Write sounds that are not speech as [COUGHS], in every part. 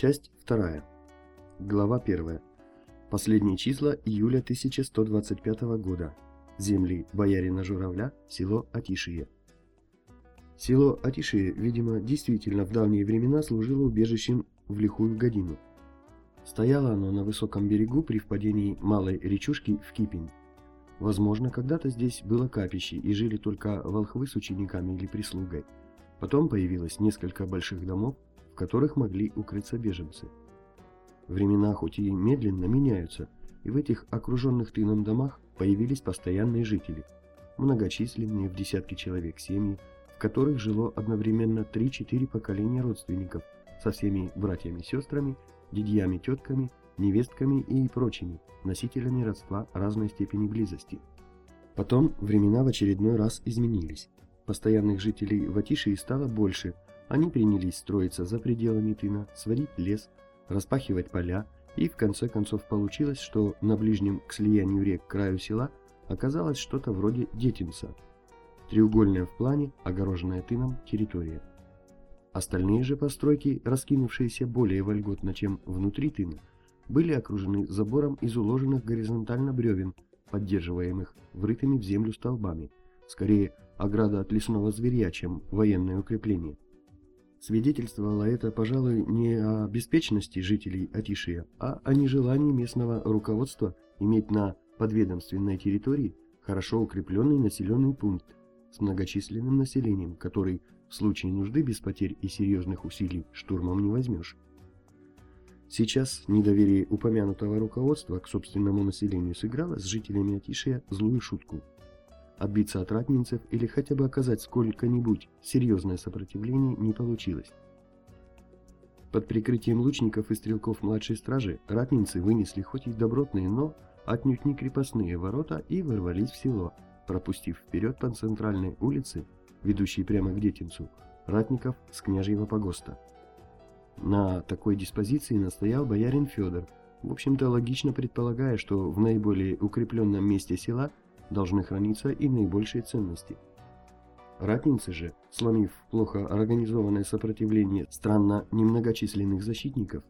Часть 2. Глава 1. Последние числа июля 1125 года. Земли боярина Журавля, село Атишие. Село Атишие, видимо, действительно в давние времена служило убежищем в лихую годину. Стояло оно на высоком берегу при впадении малой речушки в Кипень. Возможно, когда-то здесь было капище и жили только волхвы с учениками или прислугой. Потом появилось несколько больших домов, которых могли укрыться беженцы. Времена хоть и медленно меняются, и в этих окруженных тыном домах появились постоянные жители, многочисленные в десятки человек семьи, в которых жило одновременно 3-4 поколения родственников со всеми братьями-сестрами, дядьями, тетками, невестками и прочими носителями родства разной степени близости. Потом времена в очередной раз изменились. Постоянных жителей в Атишии стало больше – они принялись строиться за пределами тына, сводить лес, распахивать поля, и в конце концов получилось, что на ближнем к слиянию рек краю села оказалось что-то вроде детинца. Треугольная в плане, огороженная тыном территория. Остальные же постройки, раскинувшиеся более вольготно, чем внутри тына, были окружены забором из уложенных горизонтально бревен, поддерживаемых врытыми в землю столбами, скорее ограда от лесного зверя, чем военное укрепление. Свидетельствовало это, пожалуй, не о беспечности жителей Атишия, а о нежелании местного руководства иметь на подведомственной территории хорошо укрепленный населенный пункт с многочисленным населением, который в случае нужды без потерь и серьезных усилий штурмом не возьмешь. Сейчас недоверие упомянутого руководства к собственному населению сыграло с жителями Атишия злую шутку – Отбиться от ратнинцев или хотя бы оказать сколько-нибудь серьезное сопротивление не получилось. Под прикрытием лучников и стрелков младшей стражи ратницы вынесли хоть и добротные, но отнюдь не крепостные ворота и ворвались в село, пропустив вперед по центральной улице, ведущей прямо к Детинцу, ратников с княжьего погоста. На такой диспозиции настоял боярин Федор, в общем-то логично предполагая, что в наиболее укрепленном месте села должны храниться и наибольшие ценности. Ратницы же, сломив плохо организованное сопротивление странно немногочисленных защитников,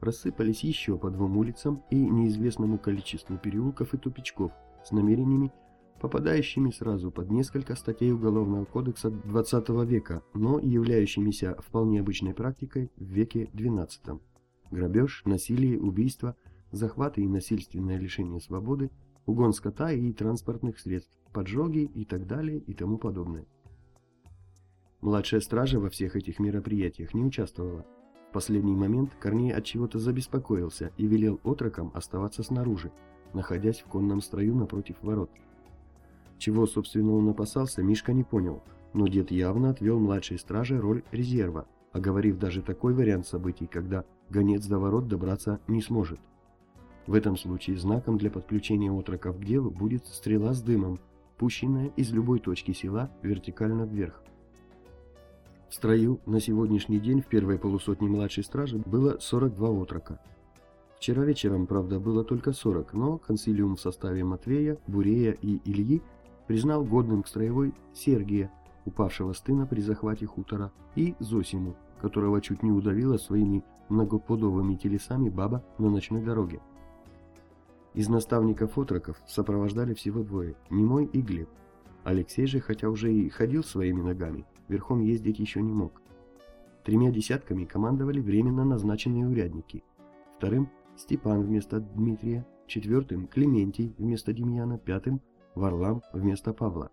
рассыпались еще по двум улицам и неизвестному количеству переулков и тупичков с намерениями, попадающими сразу под несколько статей Уголовного кодекса XX века, но являющимися вполне обычной практикой в веке XII. Грабеж, насилие, убийство, захваты и насильственное лишение свободы – угон скота и транспортных средств, поджоги и так далее и тому подобное. Младшая стража во всех этих мероприятиях не участвовала. В последний момент Корней от чего-то забеспокоился и велел отрокам оставаться снаружи, находясь в конном строю напротив ворот. Чего, собственно, он опасался, Мишка не понял, но дед явно отвел младшей страже роль резерва, оговорив даже такой вариант событий, когда гонец до ворот добраться не сможет. В этом случае знаком для подключения отроков к делу будет стрела с дымом, пущенная из любой точки села вертикально вверх. В строю на сегодняшний день в первой полусотне младшей стражи было 42 отрока. Вчера вечером, правда, было только 40, но консилиум в составе Матвея, Бурея и Ильи признал годным к строевой Сергия, упавшего с тына при захвате хутора, и Зосиму, которого чуть не удавила своими многопудовыми телесами баба на ночной дороге. Из наставников-отроков сопровождали всего двое – Немой и Глеб. Алексей же, хотя уже и ходил своими ногами, верхом ездить еще не мог. Тремя десятками командовали временно назначенные урядники. Вторым – Степан вместо Дмитрия, четвертым – Клементий вместо Демьяна, пятым – Варлам вместо Павла.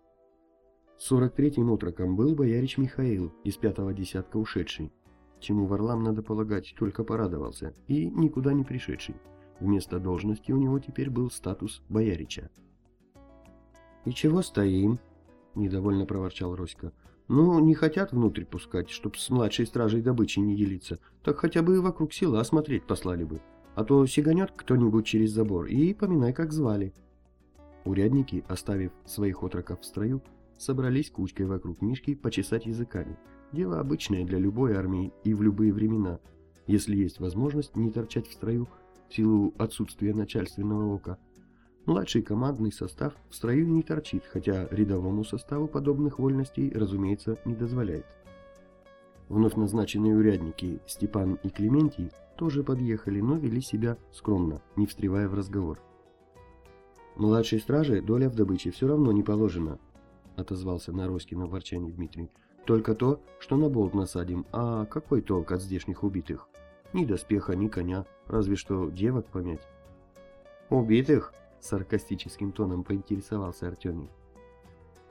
Сорок третьим отроком был боярич Михаил из пятого десятка ушедший, чему Варлам, надо полагать, только порадовался, и никуда не пришедший. Вместо должности у него теперь был статус боярича. «И чего стоим?» – недовольно проворчал Роська. «Ну, не хотят внутрь пускать, чтоб с младшей стражей добычей не делиться, так хотя бы вокруг села смотреть послали бы, а то сиганет кто-нибудь через забор и поминай, как звали». Урядники, оставив своих отроков в строю, собрались кучкой вокруг Мишки почесать языками. Дело обычное для любой армии и в любые времена, если есть возможность не торчать в строю – в силу отсутствия начальственного ока. Младший командный состав в строю не торчит, хотя рядовому составу подобных вольностей, разумеется, не дозволяет. Вновь назначенные урядники Степан и Клементий тоже подъехали, но вели себя скромно, не встревая в разговор. «Младшей страже доля в добыче все равно не положена», — отозвался на Роськино ворчание Дмитрий. «Только то, что на болт насадим, а какой толк от здешних убитых? Ни доспеха, ни коня, разве что девок помять». «Убитых?» — саркастическим тоном поинтересовался Артемий.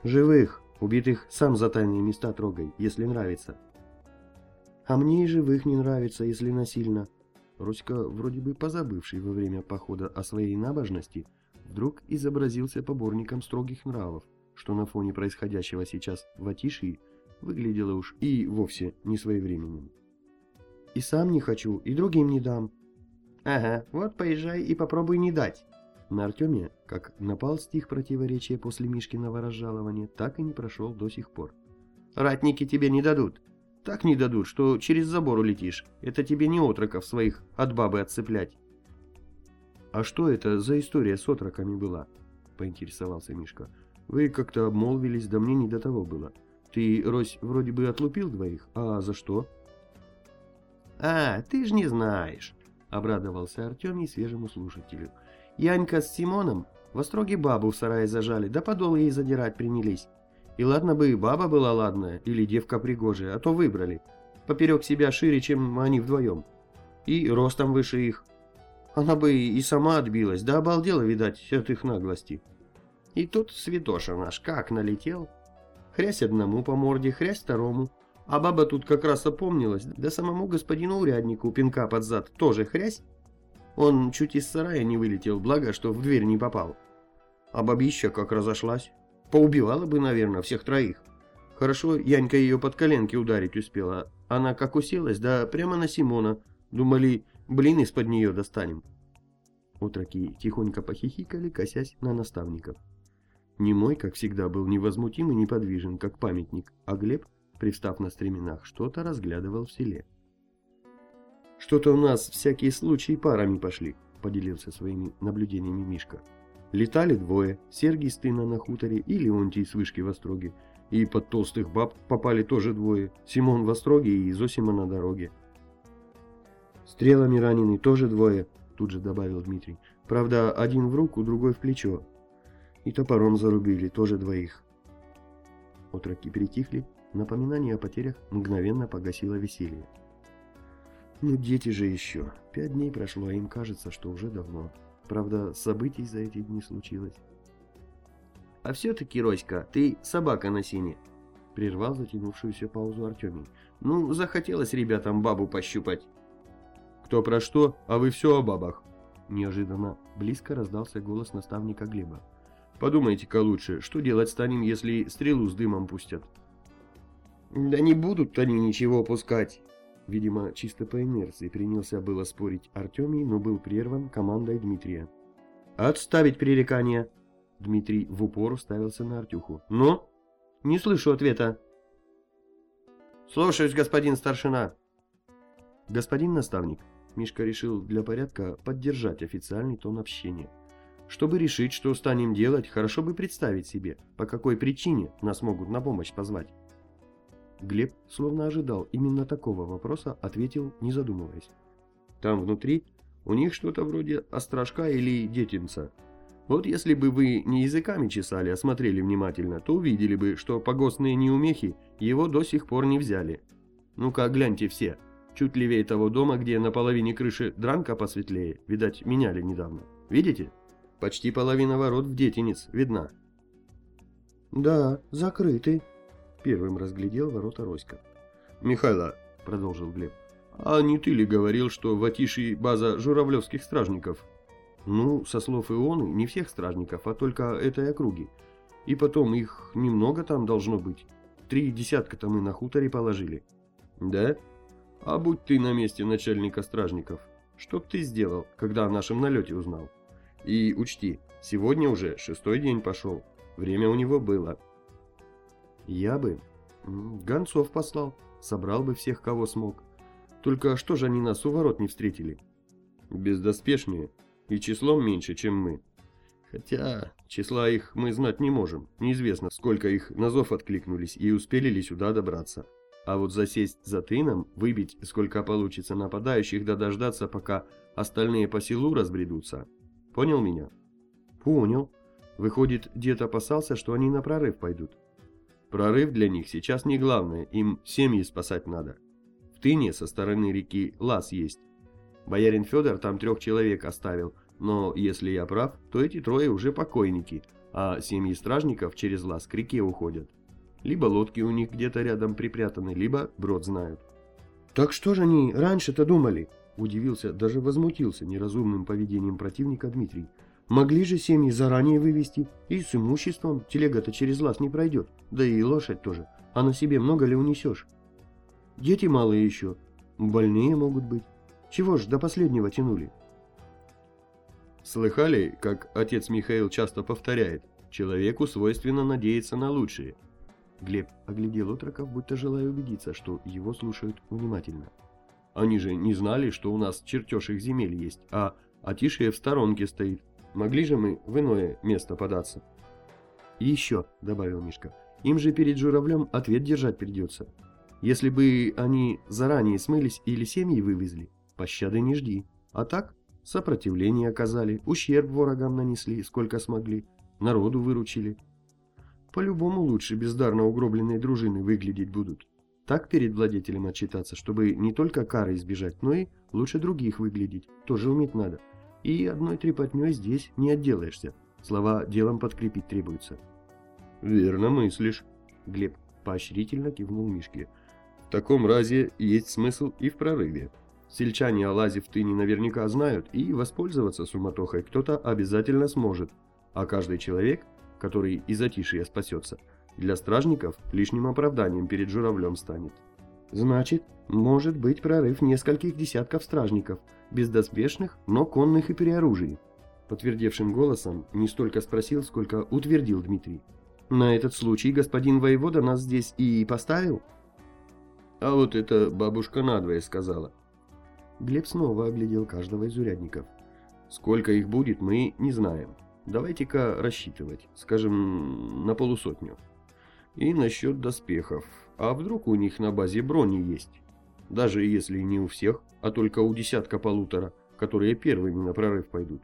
«Живых, убитых сам за тайные места трогай, если нравится». «А мне и живых не нравится, если насильно». Руська, вроде бы позабывший во время похода о своей набожности, вдруг изобразился поборником строгих нравов, что на фоне происходящего сейчас в Атишии выглядело уж и вовсе не своевременным. «И сам не хочу, и другим не дам». «Ага, вот поезжай и попробуй не дать». На Артеме, как напал стих противоречия после Мишкиного разжалования, так и не прошел до сих пор. «Ратники тебе не дадут. Так не дадут, что через забор улетишь. Это тебе не отроков своих от бабы отцеплять». «А что это за история с отроками была?» — поинтересовался Мишка. «Вы как-то обмолвились, да мне не до того было. Ты, Рось, вроде бы отлупил двоих, а за что?» «А, ты ж не знаешь», — обрадовался Артемий свежему слушателю. «Янька с Симоном в остроге бабу в сарае зажали, да подол ей задирать принялись. И ладно бы и баба была ладная, или девка пригожая, а то выбрали. Поперек себя шире, чем они вдвоем. И ростом выше их. Она бы и сама отбилась, да обалдела, видать, от их наглости. И тут святоша наш как налетел. Хрясь одному по морде, хрясь второму. А баба тут как раз опомнилась, да самому господину уряднику пинка под зад тоже хрясь. Он чуть из сарая не вылетел, благо, что в дверь не попал. А бабища как разошлась. Поубивала бы, наверное, всех троих. Хорошо, Янька ее под коленки ударить успела. Она как уселась, да прямо на Симона. Думали, Блин из-под нее достанем. Утроки тихонько похихикали, косясь на наставников. Немой, как всегда, был невозмутим и неподвижен, как памятник, а Глеб, привстав на стременах, что-то разглядывал в селе. «Что-то у нас всякие случаи парами пошли», — поделился своими наблюдениями Мишка. Летали двое, Сергий с тына на хуторе и Леонтий с вышки в Остроге. И под толстых баб попали тоже двое, Симон в Остроге и Зосима на дороге. Стрелами ранены тоже двое, тут же добавил Дмитрий. Правда, один в руку, другой в плечо. И топором зарубили тоже двоих. Отроки перетихли, напоминание о потерях мгновенно погасило веселье. Ну, дети же еще. Пять дней прошло, а им кажется, что уже давно. Правда, событий за эти дни случилось. «А все-таки, Роська, ты собака на сине!» Прервал затянувшуюся паузу Артемий. «Ну, захотелось ребятам бабу пощупать. «Кто про что, а вы все о бабах!» Неожиданно близко раздался голос наставника Глеба. «Подумайте-ка лучше, что делать станем, если стрелу с дымом пустят?» «Да не будут они ничего пускать!» Видимо, чисто по инерции принялся было спорить Артемий, но был прерван командой Дмитрия. «Отставить пререкание!» Дмитрий в упор уставился на Артюху. «Ну? Не слышу ответа!» «Слушаюсь, господин старшина!» «Господин наставник, Мишка решил для порядка поддержать официальный тон общения. Чтобы решить, что станем делать, хорошо бы представить себе, по какой причине нас могут на помощь позвать. Глеб, словно ожидал именно такого вопроса, ответил, не задумываясь. Там внутри у них что-то вроде острожка или детинца. Вот если бы вы не языками чесали, а смотрели внимательно, то увидели бы, что погостные неумехи его до сих пор не взяли. Ну-ка, гляньте все, Чуть левее того дома, где на половине крыши дранка посветлее, видать, меняли недавно. Видите? Почти половина ворот в детинец видна. Да, закрыты. Первым разглядел ворота Роська. Михайло, продолжил Глеб, а не ты ли говорил, что в Атиши база журавлевских стражников? Ну, со слов Ионы, не всех стражников, а только этой округи. И потом их немного там должно быть. Три десятка-то мы на хуторе положили. Да? А будь ты на месте начальника стражников, что б ты сделал, когда о нашем налете узнал? И учти, сегодня уже шестой день пошел, время у него было. Я бы гонцов послал, собрал бы всех, кого смог. Только что же они нас у ворот не встретили? Бездоспешнее и числом меньше, чем мы. Хотя числа их мы знать не можем. Неизвестно, сколько их на зов откликнулись и успели ли сюда добраться. А вот засесть за тыном, выбить сколько получится нападающих, да дождаться, пока остальные по селу разбредутся. Понял меня? Понял. Выходит, дед опасался, что они на прорыв пойдут. Прорыв для них сейчас не главное, им семьи спасать надо. В тыне со стороны реки лаз есть. Боярин Федор там трех человек оставил, но если я прав, то эти трое уже покойники, а семьи стражников через лаз к реке уходят. Либо лодки у них где-то рядом припрятаны, либо брод знают. «Так что же они раньше-то думали?» Удивился, даже возмутился неразумным поведением противника Дмитрий. «Могли же семьи заранее вывести, и с имуществом телега-то через лаз не пройдет, да и лошадь тоже, а на себе много ли унесешь? Дети малые еще, больные могут быть. Чего ж до последнего тянули?» Слыхали, как отец Михаил часто повторяет, человеку свойственно надеяться на лучшее – Глеб оглядел отроков, будто желая убедиться, что его слушают внимательно. «Они же не знали, что у нас чертеж их земель есть, а Атишия в сторонке стоит. Могли же мы в иное место податься?» «И еще», — добавил Мишка, — «им же перед журавлем ответ держать придется. Если бы они заранее смылись или семьи вывезли, пощады не жди. А так, сопротивление оказали, ущерб ворогам нанесли, сколько смогли, народу выручили». По-любому лучше бездарно угробленные дружины выглядеть будут. Так перед владетелем отчитаться, чтобы не только кары избежать, но и лучше других выглядеть. Тоже уметь надо. И одной трепотней здесь не отделаешься. Слова делом подкрепить требуется. «Верно мыслишь», — Глеб поощрительно кивнул Мишке. «В таком разе есть смысл и в прорыве. Сельчане о лазе в тыне наверняка знают, и воспользоваться суматохой кто-то обязательно сможет, а каждый человек который из затишья спасется, для стражников лишним оправданием перед журавлем станет. Значит, может быть прорыв нескольких десятков стражников, бездоспешных, но конных и при оружии. Подтвердевшим голосом не столько спросил, сколько утвердил Дмитрий. На этот случай господин воевода нас здесь и поставил? А вот это бабушка надвое сказала. Глеб снова оглядел каждого из урядников. Сколько их будет, мы не знаем. Давайте-ка рассчитывать, скажем, на полусотню. И насчет доспехов. А вдруг у них на базе брони есть? Даже если не у всех, а только у десятка-полутора, которые первыми на прорыв пойдут.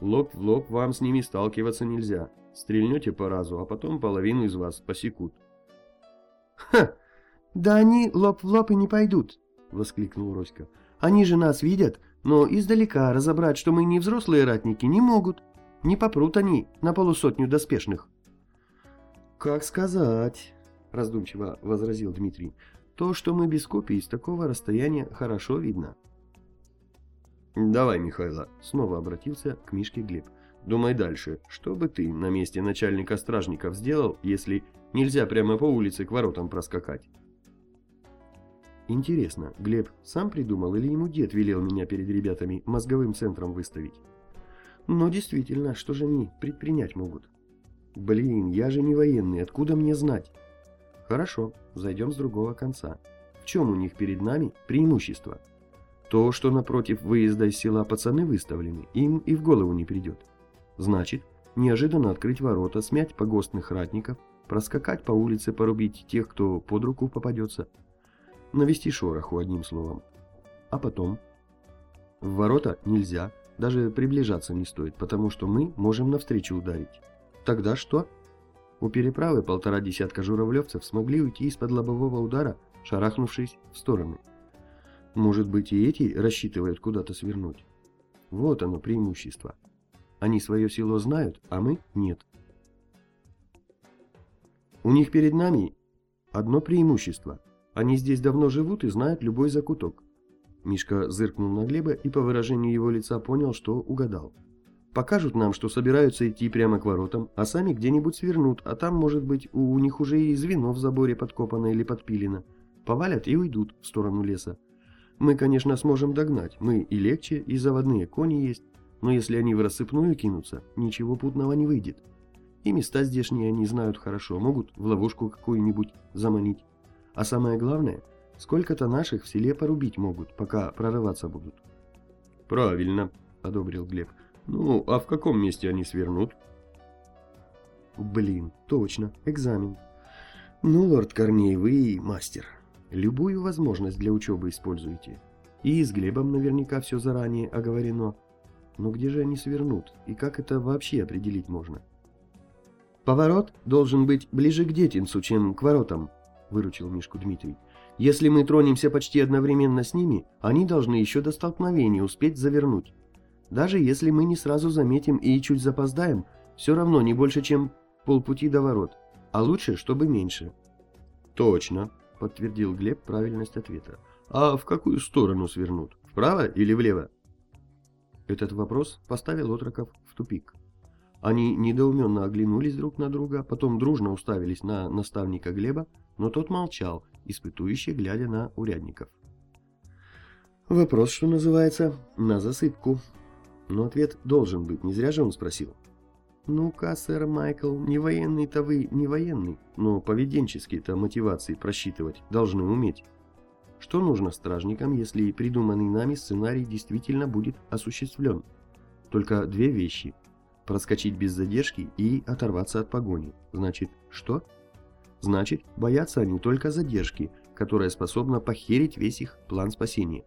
Лоб в лоб вам с ними сталкиваться нельзя. Стрельнете по разу, а потом половину из вас посекут. «Ха! Да они лоб в лоб и не пойдут!» — воскликнул Роська. «Они же нас видят, но издалека разобрать, что мы не взрослые ратники, не могут. Не попрут они на полусотню доспешных. «Как сказать?» – раздумчиво возразил Дмитрий. «То, что мы без копий с такого расстояния, хорошо видно». «Давай, Михайло», – снова обратился к Мишке Глеб. «Думай дальше. Что бы ты на месте начальника стражников сделал, если нельзя прямо по улице к воротам проскакать?» Интересно, Глеб сам придумал или ему дед велел меня перед ребятами мозговым центром выставить? Но действительно, что же они предпринять могут? Блин, я же не военный, откуда мне знать? Хорошо, зайдем с другого конца. В чем у них перед нами преимущество? То, что напротив выезда из села пацаны выставлены, им и в голову не придет. Значит, неожиданно открыть ворота, смять погостных ратников, проскакать по улице, порубить тех, кто под руку попадется. Навести шороху, одним словом. А потом? В ворота нельзя, даже приближаться не стоит, потому что мы можем навстречу ударить. Тогда что? У переправы полтора десятка журавлевцев смогли уйти из-под лобового удара, шарахнувшись в стороны. Может быть и эти рассчитывают куда-то свернуть. Вот оно преимущество. Они свое село знают, а мы нет. У них перед нами одно преимущество. Они здесь давно живут и знают любой закуток. Мишка зыркнул на Глеба и по выражению его лица понял, что угадал. Покажут нам, что собираются идти прямо к воротам, а сами где-нибудь свернут, а там, может быть, у них уже и звено в заборе подкопано или подпилено. Повалят и уйдут в сторону леса. Мы, конечно, сможем догнать, мы и легче, и заводные кони есть, но если они в рассыпную кинутся, ничего путного не выйдет. И места здешние они знают хорошо, могут в ловушку какую-нибудь заманить. А самое главное, Сколько-то наших в селе порубить могут, пока прорываться будут. Правильно, одобрил Глеб. Ну, а в каком месте они свернут? Блин, точно, экзамен. Ну, лорд Корней, вы мастер. Любую возможность для учебы используете. И с Глебом наверняка все заранее оговорено. Но где же они свернут? И как это вообще определить можно? «Поворот должен быть ближе к детинцу, чем к воротам», — выручил Мишку Дмитрий. «Если мы тронемся почти одновременно с ними, они должны еще до столкновения успеть завернуть. Даже если мы не сразу заметим и чуть запоздаем, все равно не больше, чем полпути до ворот, а лучше, чтобы меньше». «Точно», — подтвердил Глеб правильность ответа. «А в какую сторону свернут? Вправо или влево?» Этот вопрос поставил отроков в тупик. Они недоуменно оглянулись друг на друга, потом дружно уставились на наставника Глеба, но тот молчал, испытующий, глядя на урядников. Вопрос, что называется, на засыпку. Но ответ должен быть, не зря же он спросил. «Ну-ка, сэр Майкл, не военный-то вы не военный, но поведенческие-то мотивации просчитывать должны уметь. Что нужно стражникам, если придуманный нами сценарий действительно будет осуществлен? Только две вещи – проскочить без задержки и оторваться от погони. Значит, что? Значит, боятся они только задержки, которая способна похерить весь их план спасения.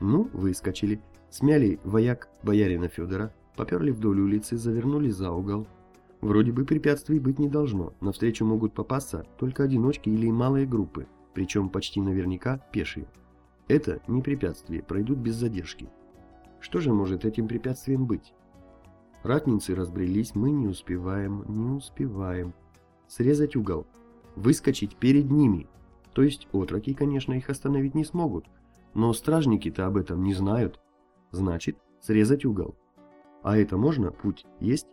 Ну, выскочили, смяли вояк боярина Федора, поперли вдоль улицы, завернули за угол. Вроде бы препятствий быть не должно, навстречу могут попасться только одиночки или малые группы, причем почти наверняка пешие. Это не препятствие, пройдут без задержки. Что же может этим препятствием быть? Ратницы разбрелись, мы не успеваем, не успеваем. Срезать угол. Выскочить перед ними. То есть отроки, конечно, их остановить не смогут. Но стражники-то об этом не знают. Значит, срезать угол. А это можно? Путь есть?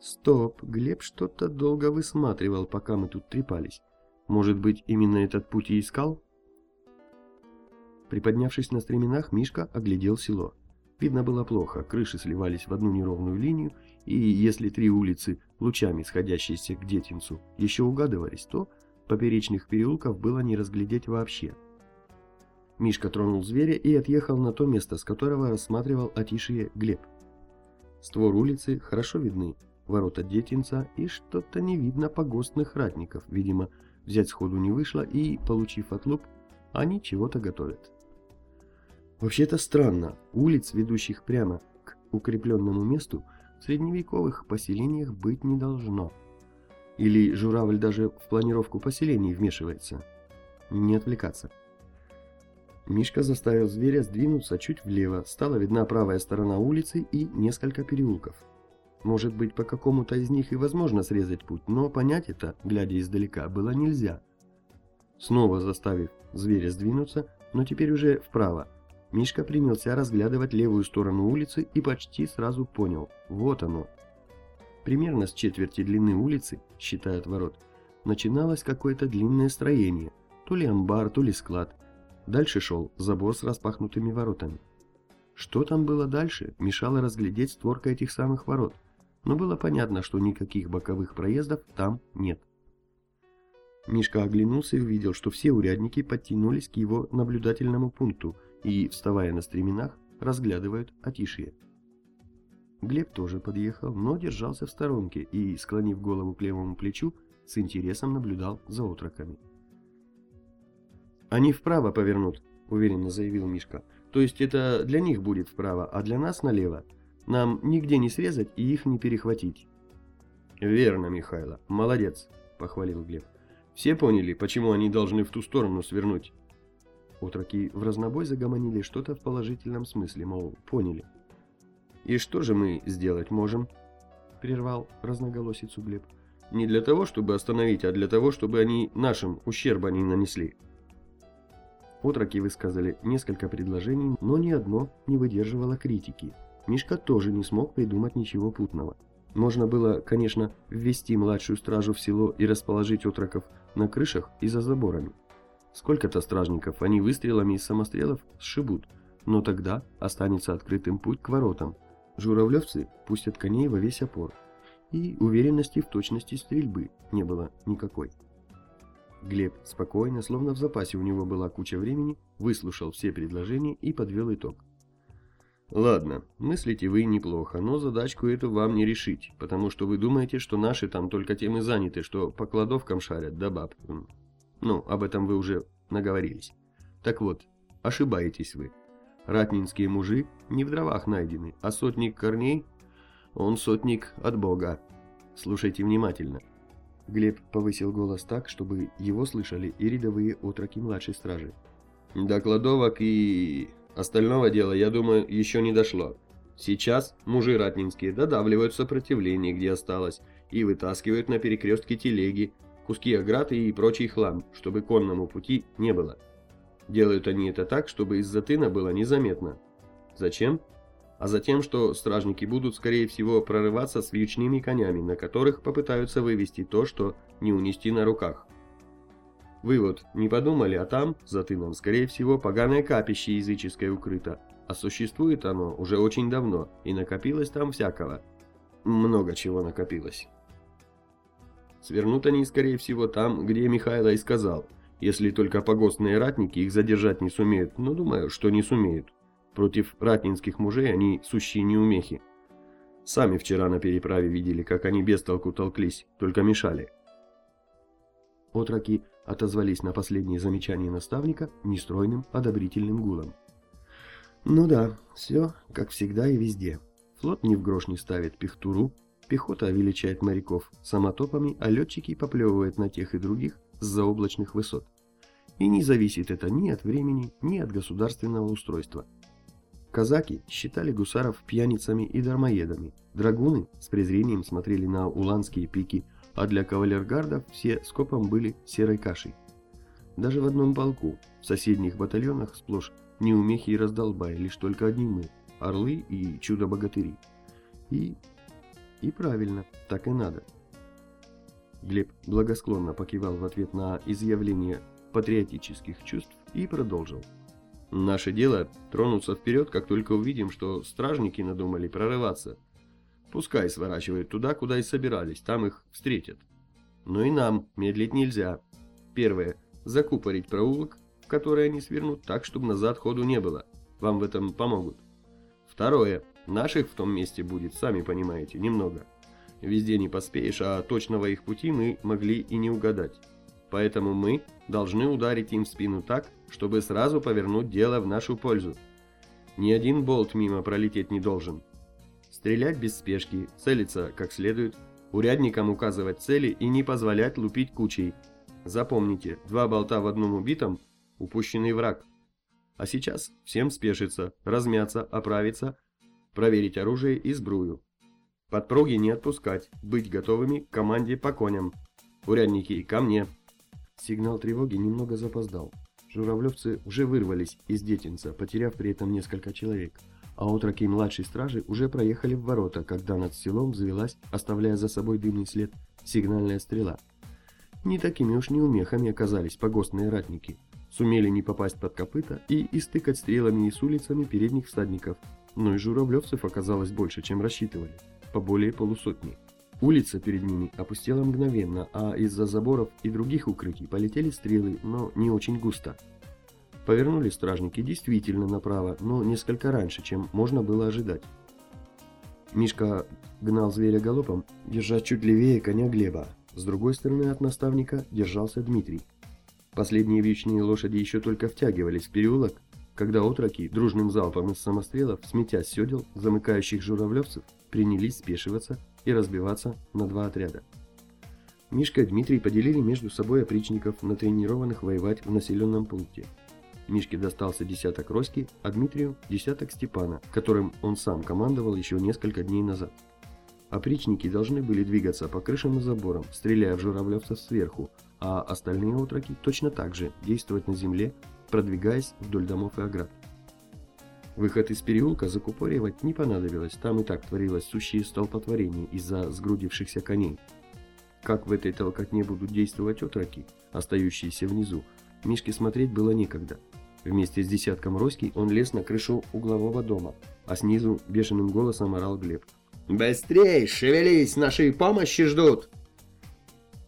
Стоп, Глеб что-то долго высматривал, пока мы тут трепались. Может быть, именно этот путь и искал? Приподнявшись на стременах, Мишка оглядел село. Видно было плохо, крыши сливались в одну неровную линию, и если три улицы, лучами сходящиеся к Детинцу, еще угадывались, то поперечных переулков было не разглядеть вообще. Мишка тронул зверя и отъехал на то место, с которого рассматривал Атишие Глеб. Створ улицы хорошо видны, ворота Детинца и что-то не видно погостных ратников, видимо, взять сходу не вышло и, получив отлуп, они чего-то готовят. Вообще-то странно, улиц, ведущих прямо к укрепленному месту, в средневековых поселениях быть не должно. Или журавль даже в планировку поселений вмешивается. Не отвлекаться. Мишка заставил зверя сдвинуться чуть влево, стала видна правая сторона улицы и несколько переулков. Может быть, по какому-то из них и возможно срезать путь, но понять это, глядя издалека, было нельзя. Снова заставив зверя сдвинуться, но теперь уже вправо, Мишка принялся разглядывать левую сторону улицы и почти сразу понял – вот оно. Примерно с четверти длины улицы, считая ворот, начиналось какое-то длинное строение, то ли амбар, то ли склад. Дальше шел забор с распахнутыми воротами. Что там было дальше, мешало разглядеть створка этих самых ворот, но было понятно, что никаких боковых проездов там нет. Мишка оглянулся и увидел, что все урядники подтянулись к его наблюдательному пункту – и, вставая на стременах, разглядывают Атишье. Глеб тоже подъехал, но держался в сторонке и, склонив голову к левому плечу, с интересом наблюдал за отроками. «Они вправо повернут», — уверенно заявил Мишка. «То есть это для них будет вправо, а для нас налево. Нам нигде не срезать и их не перехватить». «Верно, Михайло. Молодец», — похвалил Глеб. «Все поняли, почему они должны в ту сторону свернуть?» Отроки в разнобой загомонили что-то в положительном смысле, мол, поняли. «И что же мы сделать можем?» – прервал разноголосицу Глеб. «Не для того, чтобы остановить, а для того, чтобы они нашим ущерба не нанесли». Отроки высказали несколько предложений, но ни одно не выдерживало критики. Мишка тоже не смог придумать ничего путного. Можно было, конечно, ввести младшую стражу в село и расположить отроков на крышах и за заборами. Сколько-то стражников они выстрелами из самострелов сшибут, но тогда останется открытым путь к воротам. Журавлевцы пустят коней во весь опор. И уверенности в точности стрельбы не было никакой. Глеб спокойно, словно в запасе у него была куча времени, выслушал все предложения и подвел итог. «Ладно, мыслите вы неплохо, но задачку эту вам не решить, потому что вы думаете, что наши там только тем и заняты, что по кладовкам шарят да баб. Ну, об этом вы уже наговорились. Так вот, ошибаетесь вы. Ратнинские мужи не в дровах найдены, а сотник Корней, он сотник от Бога. Слушайте внимательно. Глеб повысил голос так, чтобы его слышали и рядовые отроки младшей стражи. До кладовок и остального дела, я думаю, еще не дошло. Сейчас мужи ратнинские додавливают сопротивление, где осталось, и вытаскивают на перекрестке телеги, куски оград и прочий хлам, чтобы конному пути не было. Делают они это так, чтобы из-за тына было незаметно. Зачем? А затем, что стражники будут, скорее всего, прорываться с вьючными конями, на которых попытаются вывести то, что не унести на руках. Вы вот не подумали, а там, за тыном, скорее всего, поганое капище языческое укрыто, а существует оно уже очень давно, и накопилось там всякого. Много чего накопилось. Свернут они, скорее всего, там, где Михайло и сказал – если только погостные ратники их задержать не сумеют, но думаю, что не сумеют. Против ратнинских мужей они сущие неумехи. Сами вчера на переправе видели, как они без толку толклись, только мешали. Отроки отозвались на последние замечания наставника нестройным одобрительным гулом. Ну да, все, как всегда и везде. Флот ни в грош не ставит пехтуру, пехота величает моряков самотопами, а летчики поплевывают на тех и других с заоблачных высот. И не зависит это ни от времени, ни от государственного устройства. Казаки считали гусаров пьяницами и дармоедами, драгуны с презрением смотрели на уланские пики, а для кавалергардов все скопом были серой кашей. Даже в одном полку, в соседних батальонах сплошь неумехи и раздолбай, лишь только одни мы, орлы и чудо-богатыри. И... и правильно, так и надо. Глеб благосклонно покивал в ответ на изъявление патриотических чувств и продолжил. «Наше дело – тронуться вперед, как только увидим, что стражники надумали прорываться. Пускай сворачивают туда, куда и собирались, там их встретят. Но и нам медлить нельзя. Первое – закупорить проулок, в который они свернут так, чтобы назад ходу не было. Вам в этом помогут. Второе – наших в том месте будет, сами понимаете, немного. Везде не поспеешь, а точного их пути мы могли и не угадать. Поэтому мы должны ударить им в спину так, чтобы сразу повернуть дело в нашу пользу. Ни один болт мимо пролететь не должен. Стрелять без спешки, целиться как следует, урядникам указывать цели и не позволять лупить кучей. Запомните, два болта в одном убитом – упущенный враг. А сейчас всем спешиться, размяться, оправиться, проверить оружие и сбрую. Подпруги не отпускать, быть готовыми к команде по коням. Урядники, ко мне. Сигнал тревоги немного запоздал. Журавлевцы уже вырвались из детинца, потеряв при этом несколько человек. А отроки младшей стражи уже проехали в ворота, когда над селом взвелась, оставляя за собой дымный след, сигнальная стрела. Не такими уж неумехами оказались погостные ратники. Сумели не попасть под копыта и истыкать стрелами и с улицами передних всадников. Но и журавлевцев оказалось больше, чем рассчитывали по более полусотни. Улица перед ними опустела мгновенно, а из-за заборов и других укрытий полетели стрелы, но не очень густо. Повернули стражники действительно направо, но несколько раньше, чем можно было ожидать. Мишка гнал зверя галопом, держа чуть левее коня Глеба. С другой стороны от наставника держался Дмитрий. Последние вечные лошади еще только втягивались в переулок, когда отроки дружным залпом из самострелов, сметя седел, замыкающих журавлевцев, принялись спешиваться и разбиваться на два отряда. Мишка и Дмитрий поделили между собой опричников, натренированных воевать в населенном пункте. Мишке достался десяток Роськи, а Дмитрию – десяток Степана, которым он сам командовал еще несколько дней назад. Опричники должны были двигаться по крышам и заборам, стреляя в журавлевцев сверху, а остальные отроки точно так же действовать на земле, продвигаясь вдоль домов и оград. Выход из переулка закупоривать не понадобилось, там и так творилось сущее столпотворение из-за сгрудившихся коней. Как в этой толкотне будут действовать отроки, остающиеся внизу, Мишке смотреть было некогда. Вместе с десятком Роськи он лез на крышу углового дома, а снизу бешеным голосом орал Глеб. «Быстрей, шевелись, нашей помощи ждут!»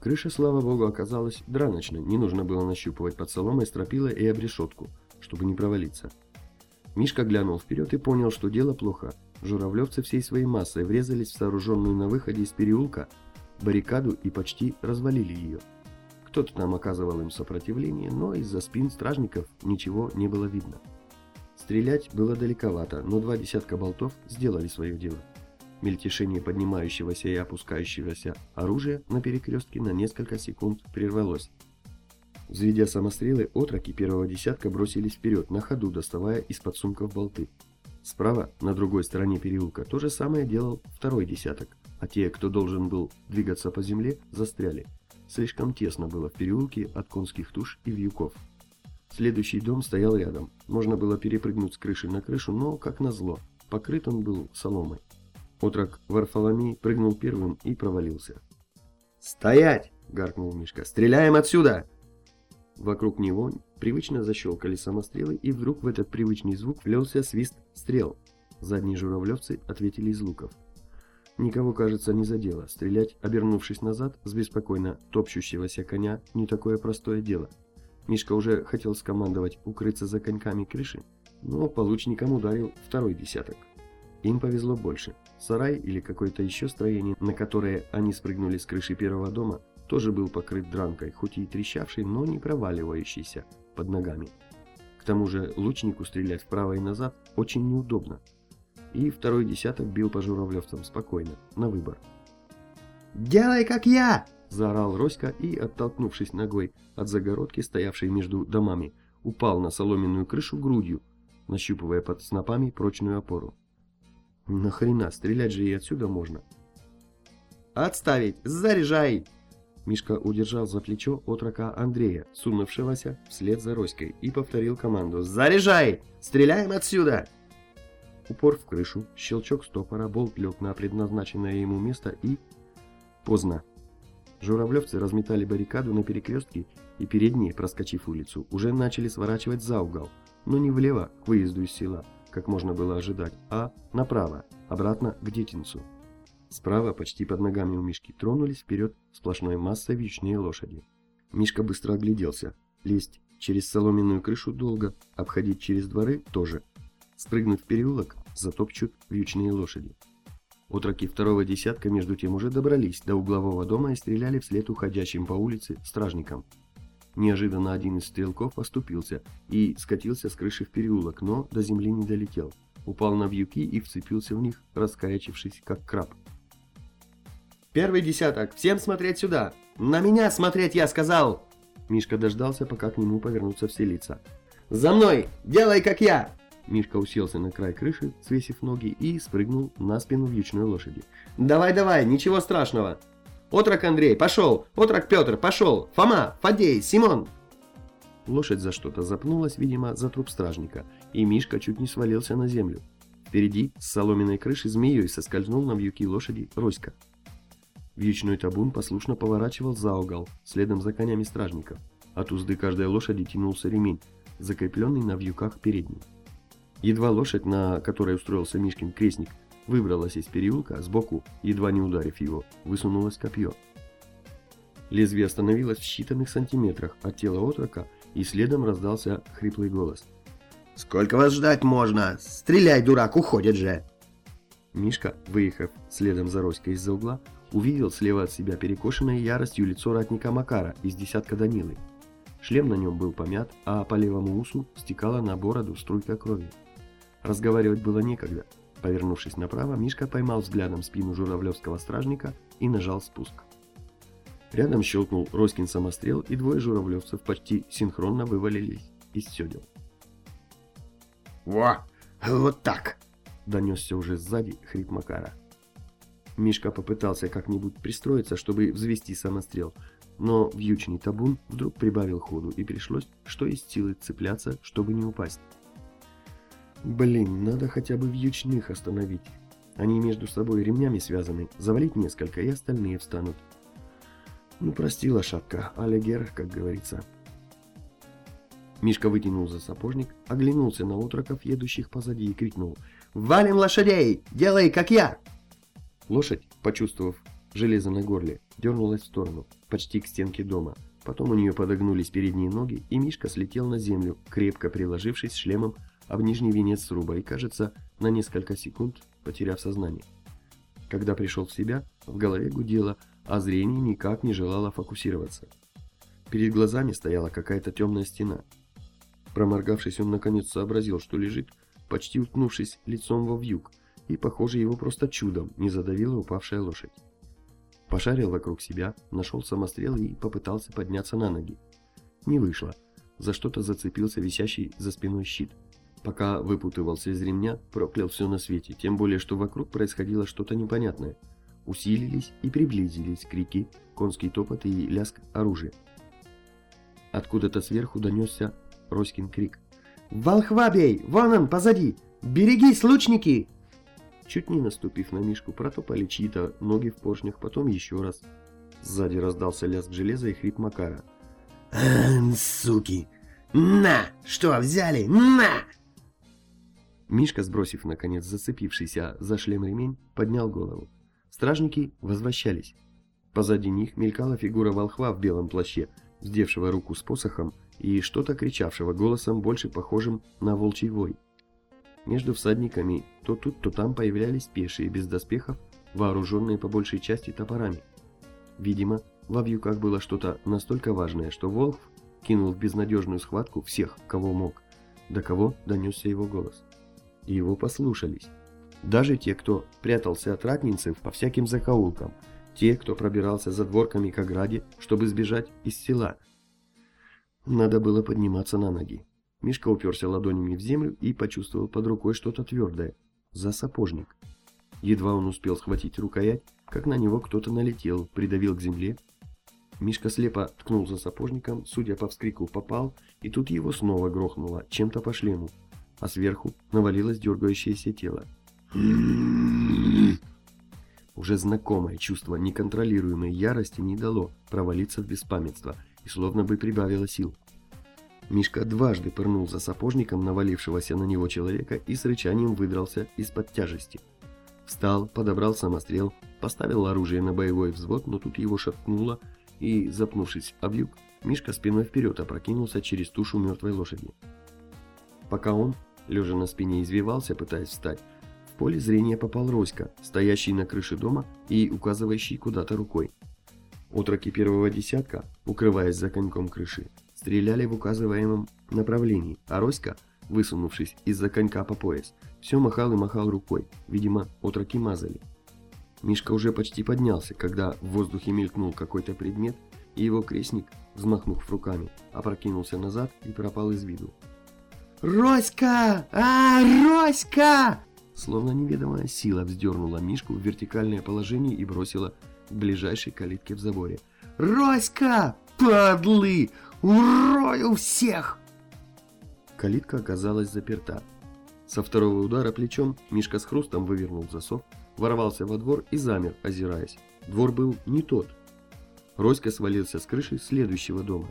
Крыша, слава богу, оказалась драночной, не нужно было нащупывать под соломой стропила и обрешетку, чтобы не провалиться. Мишка глянул вперед и понял, что дело плохо. Журавлевцы всей своей массой врезались в сооруженную на выходе из переулка баррикаду и почти развалили ее. Кто-то там оказывал им сопротивление, но из-за спин стражников ничего не было видно. Стрелять было далековато, но два десятка болтов сделали свое дело. Мельтешение поднимающегося и опускающегося оружия на перекрестке на несколько секунд прервалось. Взведя самострелы, отроки первого десятка бросились вперед, на ходу доставая из-под сумков болты. Справа, на другой стороне переулка, то же самое делал второй десяток, а те, кто должен был двигаться по земле, застряли. Слишком тесно было в переулке от конских туш и вьюков. Следующий дом стоял рядом. Можно было перепрыгнуть с крыши на крышу, но, как назло, покрыт он был соломой. Отрок Варфоломей прыгнул первым и провалился. «Стоять!» — гаркнул Мишка. «Стреляем отсюда!» Вокруг него привычно защелкали самострелы, и вдруг в этот привычный звук влился свист стрел. Задние журавлевцы ответили из луков. Никого, кажется, не задело. Стрелять, обернувшись назад, с беспокойно топчущегося коня, не такое простое дело. Мишка уже хотел скомандовать укрыться за коньками крыши, но получником ударил второй десяток. Им повезло больше. Сарай или какое-то еще строение, на которое они спрыгнули с крыши первого дома, тоже был покрыт дранкой, хоть и трещавший, но не проваливающийся под ногами. К тому же лучнику стрелять вправо и назад очень неудобно. И второй десяток бил по журавлевцам спокойно, на выбор. «Делай, как я!» – заорал Роська и, оттолкнувшись ногой от загородки, стоявшей между домами, упал на соломенную крышу грудью, нащупывая под снопами прочную опору. Нахрена, стрелять же и отсюда можно. «Отставить! Заряжай!» Мишка удержал за плечо отрока Андрея, сунувшегося вслед за Роськой, и повторил команду «Заряжай! Стреляем отсюда!» Упор в крышу, щелчок стопора, болт лег на предназначенное ему место и... Поздно. Журавлевцы разметали баррикаду на перекрестке и передние, проскочив улицу, уже начали сворачивать за угол, но не влево, к выезду из села, как можно было ожидать, а направо, обратно к Детинцу. Справа, почти под ногами у Мишки, тронулись вперед сплошной массой вьючные лошади. Мишка быстро огляделся. Лезть через соломенную крышу долго, обходить через дворы тоже. Спрыгнуть в переулок затопчут вьючные лошади. Отроки второго десятка между тем уже добрались до углового дома и стреляли вслед уходящим по улице стражникам. Неожиданно один из стрелков оступился и скатился с крыши в переулок, но до земли не долетел. Упал на вьюки и вцепился в них, раскорячившись, как краб. Первый десяток, всем смотреть сюда! На меня смотреть, я сказал!» Мишка дождался, пока к нему повернутся все лица. «За мной! Делай, как я!» Мишка уселся на край крыши, свесив ноги, и спрыгнул на спину вьючной лошади. «Давай, давай, ничего страшного! Отрок Андрей, пошел! Отрок Петр, пошел! Фома, Фадей, Симон!» Лошадь за что-то запнулась, видимо, за труп стражника, и Мишка чуть не свалился на землю. Впереди, с соломенной крыши, змеей соскользнул на вьюки лошади Роська. Вьючной табун послушно поворачивал за угол, следом за конями стражников. От узды каждой лошади тянулся ремень, закрепленный на вьюках передней. Едва лошадь, на которой устроился Мишкин крестник, выбралась из переулка, сбоку, едва не ударив его, высунулось копье. Лезвие остановилось в считанных сантиметрах от тела отрока, и следом раздался хриплый голос. «Сколько вас ждать можно? Стреляй, дурак, уходит же!» Мишка, выехав следом за Роськой из-за угла, увидел слева от себя перекошенное яростью лицо ратника Макара из десятка Данилы. Шлем на нем был помят, а по левому усу стекала на бороду струйка крови. Разговаривать было некогда. Повернувшись направо, Мишка поймал взглядом спину журавлевского стражника и нажал спуск. Рядом щелкнул Роськин самострел, и двое журавлевцев почти синхронно вывалились из седел. «Во! Вот так!» — донесся уже сзади хрип Макара. Мишка попытался как-нибудь пристроиться, чтобы взвести самострел, но вьючный табун вдруг прибавил ходу, и пришлось, что из силы, цепляться, чтобы не упасть. Блин, надо хотя бы вьючных остановить. Они между собой ремнями связаны, завалить несколько, и остальные встанут. Ну, прости, лошадка, алегер, как говорится. Мишка вытянул за сапожник, оглянулся на отроков, едущих позади, и крикнул «Валим лошадей! Делай, как я!» Лошадь, почувствовав железо на горле, дернулась в сторону, почти к стенке дома. Потом у нее подогнулись передние ноги, и Мишка слетел на землю, крепко приложившись шлемом об нижний венец сруба и, кажется, на несколько секунд потеряв сознание. Когда пришел в себя, в голове гудело, а зрение никак не желало фокусироваться. Перед глазами стояла какая-то темная стена. Проморгавшись, он наконец сообразил, что лежит, почти уткнувшись лицом во вьюг, и, похоже, его просто чудом не задавила упавшая лошадь. Пошарил вокруг себя, нашел самострел и попытался подняться на ноги. Не вышло. За что-то зацепился висящий за спиной щит. Пока выпутывался из ремня, проклял все на свете, тем более, что вокруг происходило что-то непонятное. Усилились и приблизились крики, конский топот и лязг оружия. Откуда-то сверху донесся Роськин крик. «Волхва бей! Вон он, позади! Берегись, лучники!» Чуть не наступив на Мишку, протопали чьи-то ноги в поршнях, потом еще раз. Сзади раздался лязг железа и хрип Макара. «Суки! На! Что, взяли? На!» Мишка, сбросив, наконец, зацепившийся за шлем ремень, поднял голову. Стражники возвращались. Позади них мелькала фигура волхва в белом плаще, вздевшего руку с посохом и что-то кричавшего голосом, больше похожим на волчий вой. Между всадниками то тут, то там появлялись пешие без доспехов, вооруженные по большей части топорами. Видимо, во вьюках было что-то настолько важное, что Волхв кинул в безнадежную схватку всех, кого мог, до кого донесся его голос. И его послушались. Даже те, кто прятался от ратнинцев по всяким закоулкам, те, кто пробирался за дворками к ограде, чтобы сбежать из села. Надо было подниматься на ноги. Мишка уперся ладонями в землю и почувствовал под рукой что-то твердое. За сапожник. Едва он успел схватить рукоять, как на него кто-то налетел, придавил к земле. Мишка слепо ткнул за сапожником, судя по вскрику, попал, и тут его снова грохнуло чем-то по шлему, а сверху навалилось дергающееся тело. Уже знакомое чувство неконтролируемой ярости не дало провалиться в беспамятство и словно бы прибавило сил. Мишка дважды пырнул за сапожником навалившегося на него человека и с рычанием выдрался из-под тяжести. Встал, подобрал самострел, поставил оружие на боевой взвод, но тут его шатнуло, и, запнувшись об юг, Мишка спиной вперед опрокинулся через тушу мертвой лошади. Пока он, лежа на спине, извивался, пытаясь встать, в поле зрения попал Роська, стоящий на крыше дома и указывающий куда-то рукой. Отроки первого десятка, укрываясь за коньком крыши, стреляли в указываемом направлении, а Роська, высунувшись из-за конька по пояс, все махал и махал рукой, видимо, отроки мазали. Мишка уже почти поднялся, когда в воздухе мелькнул какой-то предмет, и его крестник, взмахнув руками, опрокинулся назад и пропал из виду. «Роська! А, Роська!» Словно неведомая сила вздернула Мишку в вертикальное положение и бросила к ближайшей калитке в заборе. «Роська! Падлы! Урою всех!» Калитка оказалась заперта. Со второго удара плечом Мишка с хрустом вывернул засов, ворвался во двор и замер, озираясь. Двор был не тот. Роська свалился с крыши следующего дома.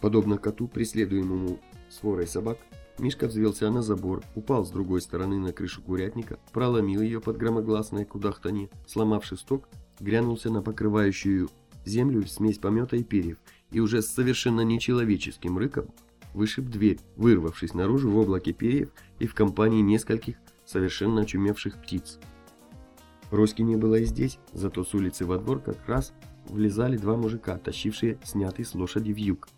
Подобно коту, преследуемому сворой собак, Мишка взвелся на забор, упал с другой стороны на крышу курятника, проломил ее под громогласное кудахтанье, сломав шесток, грянулся на покрывающую землю смесь помета и перьев и уже с совершенно нечеловеческим рыком вышиб дверь, вырвавшись наружу в облаке перьев и в компании нескольких совершенно очумевших птиц. Роськи не было и здесь, зато с улицы во двор как раз влезали два мужика, тащившие снятый с лошади вьюг.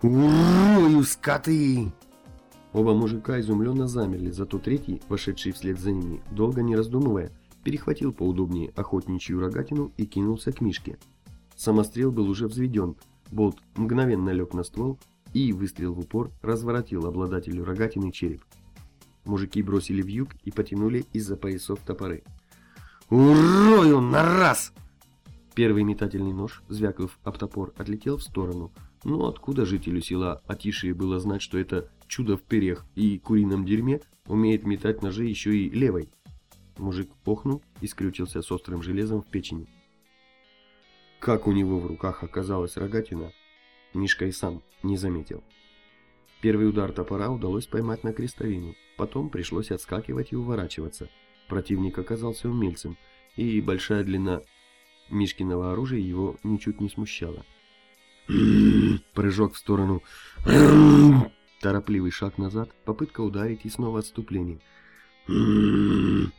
«Урою, скоты!» Оба мужика изумленно замерли, зато третий, вошедший вслед за ними, долго не раздумывая, перехватил поудобнее охотничью рогатину и кинулся к Мишке. Самострел был уже взведен, болт мгновенно лег на ствол, и выстрел в упор разворотил обладателю рогатины череп. Мужики бросили вьюг и потянули из-за поясов топоры. «Урою на раз!» Первый метательный нож, звякнув об топор, отлетел в сторону. Но откуда жителю села Атишии было знать, что это чудо в перьях и курином дерьме умеет метать ножи еще и левой? Мужик охнул и скрючился с острым железом в печени. Как у него в руках оказалась рогатина, Мишка и сам не заметил. Первый удар топора удалось поймать на крестовину, потом пришлось отскакивать и уворачиваться. Противник оказался умельцем, и большая длина Мишкиного оружия его ничуть не смущала. [CLEARS THROAT] Прыжок в сторону, [CLEARS THROAT] торопливый шаг назад, попытка ударить и снова отступление. [CLEARS THROAT]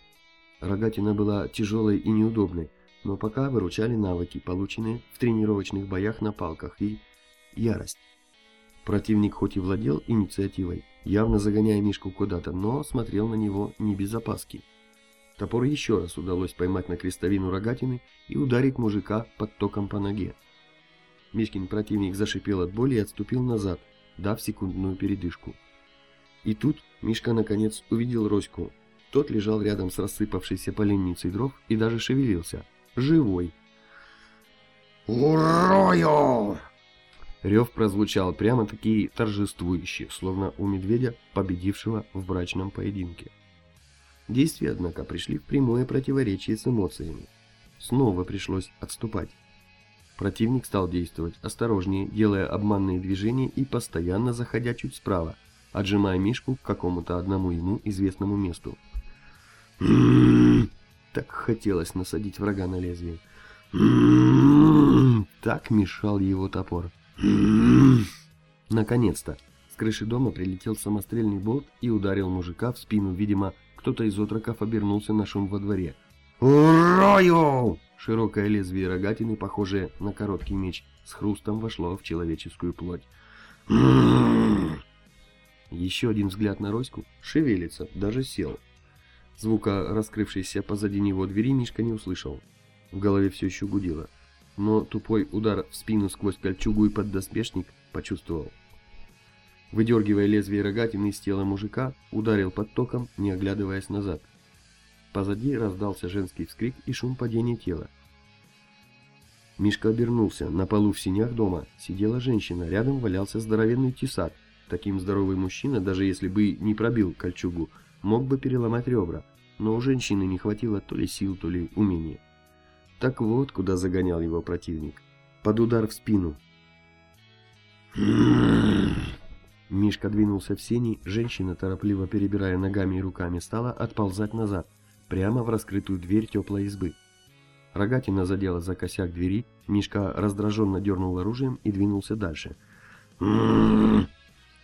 Рогатина была тяжелой и неудобной, но пока выручали навыки, полученные в тренировочных боях на палках, и ярость. Противник хоть и владел инициативой, явно загоняя Мишку куда-то, но смотрел на него не без опаски. Топор еще раз удалось поймать на крестовину рогатины и ударить мужика под током по ноге. Мишкин противник зашипел от боли и отступил назад, дав секундную передышку. И тут Мишка наконец увидел Роську. Тот лежал рядом с рассыпавшейся поленницей дров и даже шевелился. Живой. «Урою!» Рев прозвучал прямо-таки торжествующе, словно у медведя, победившего в брачном поединке. Действия, однако, пришли в прямое противоречие с эмоциями. Снова пришлось отступать. Противник стал действовать осторожнее, делая обманные движения и постоянно заходя чуть справа, отжимая Мишку к какому-то одному ему известному месту. Так хотелось насадить врага на лезвие. Так мешал его топор. Наконец-то! С крыши дома прилетел самострельный болт и ударил мужика в спину. Видимо, кто-то из отроков обернулся на шум во дворе. «Урою!» Широкое лезвие рогатины, похожее на короткий меч, с хрустом вошло в человеческую плоть. Еще один взгляд на Роську, шевелится, даже сел. Звука раскрывшейся позади него двери Мишка не услышал. В голове все еще гудело но тупой удар в спину сквозь кольчугу и поддоспешник почувствовал. Выдергивая лезвие рогатины из тела мужика, ударил под током, не оглядываясь назад. Позади раздался женский вскрик и шум падения тела. Мишка обернулся. На полу в синях дома сидела женщина, рядом валялся здоровенный тесак. Таким здоровый мужчина, даже если бы не пробил кольчугу, мог бы переломать ребра, но у женщины не хватило то ли сил, то ли умения. Так вот, куда загонял его противник. Под удар в спину. Мишка двинулся в сени, женщина, торопливо перебирая ногами и руками, стала отползать назад, прямо в раскрытую дверь теплой избы. Рогатина задела за косяк двери, Мишка раздраженно дернул оружием и двинулся дальше.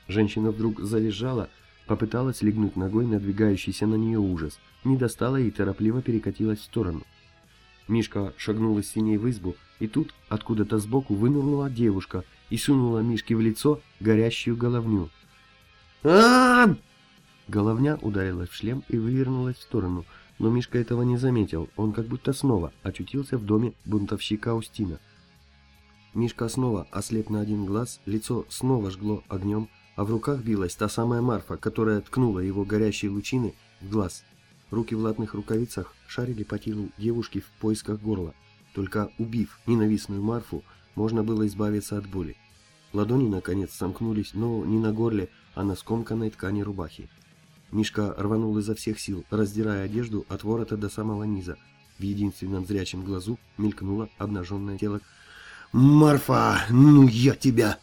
Женщина вдруг завизжала, попыталась легнуть ногой надвигающийся на нее ужас, не достала и торопливо перекатилась в сторону. Мишка шагнул из синей в избу, и тут откуда-то сбоку вынырнула девушка и сунула Мишке в лицо горящую головню. а Головня ударилась в шлем и вывернулась в сторону, но Мишка этого не заметил, он как будто снова очутился в доме бунтовщика Устина. Мишка снова ослеп на один глаз, лицо снова жгло огнем, а в руках билась та самая Марфа, которая ткнула его горящие лучины в глаз. Руки в латных рукавицах шарили по телу девушки в поисках горла. Только убив ненавистную Марфу, можно было избавиться от боли. Ладони, наконец, сомкнулись, но не на горле, а на скомканной ткани рубахи. Мишка рванул изо всех сил, раздирая одежду от ворота до самого низа. В единственном зрячем глазу мелькнуло обнаженное тело. «Марфа, ну я тебя!»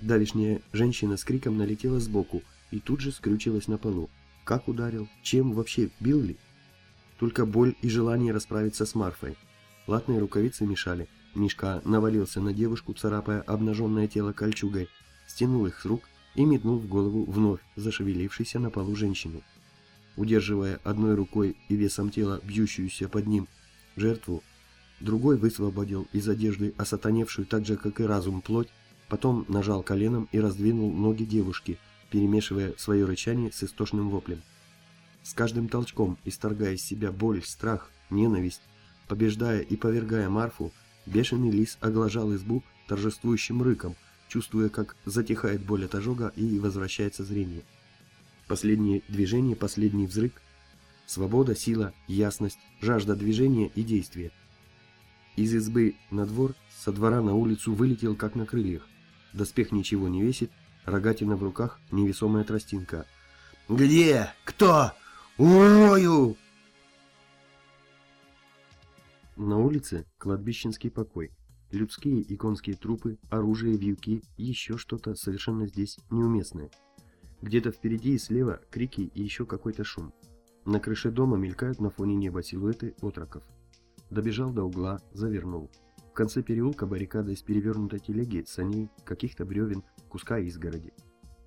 Давишняя женщина с криком налетела сбоку и тут же скрючилась на полу. Как ударил? Чем вообще? Бил ли? Только боль и желание расправиться с Марфой. Латные рукавицы мешали. Мишка навалился на девушку, царапая обнаженное тело кольчугой, стянул их с рук и метнул в голову вновь зашевелившейся на полу женщины. Удерживая одной рукой и весом тела бьющуюся под ним жертву, другой высвободил из одежды осатаневшую так же, как и разум, плоть, потом нажал коленом и раздвинул ноги девушки, перемешивая свое рычание с истошным воплем. С каждым толчком, исторгая из себя боль, страх, ненависть, побеждая и повергая Марфу, бешеный лис оглажал избу торжествующим рыком, чувствуя, как затихает боль от ожога и возвращается зрение. Последнее движение, последний взрыв. Свобода, сила, ясность, жажда движения и действия. Из избы на двор, со двора на улицу вылетел, как на крыльях. Доспех ничего не весит, рогатина в руках, невесомая тростинка. «Где? Кто? Урою!» На улице кладбищенский покой. Людские и конские трупы, оружие, вьюки, еще что-то совершенно здесь неуместное. Где-то впереди и слева крики и еще какой-то шум. На крыше дома мелькают на фоне неба силуэты отроков. Добежал до угла, завернул. Конце переулка баррикада из перевернутой телеги, саней, каких-то бревен, куска изгороди.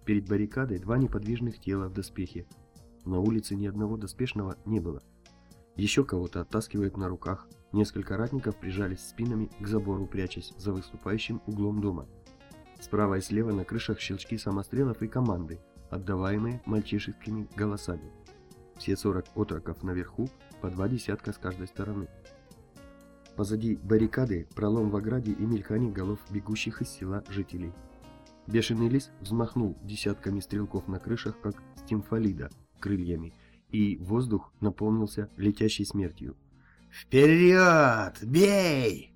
Перед баррикадой два неподвижных тела в доспехе. На улице ни одного доспешного не было. Еще кого-то оттаскивают на руках. Несколько ратников прижались спинами к забору, прячась за выступающим углом дома. Справа и слева на крышах щелчки самострелов и команды, отдаваемые мальчишескими голосами. Все 40 отроков наверху, по два десятка с каждой стороны. Позади баррикады пролом в ограде и мелькание голов бегущих из села жителей. Бешеный лис взмахнул десятками стрелков на крышах, как стимфалида, крыльями, и воздух наполнился летящей смертью. «Вперед! Бей!»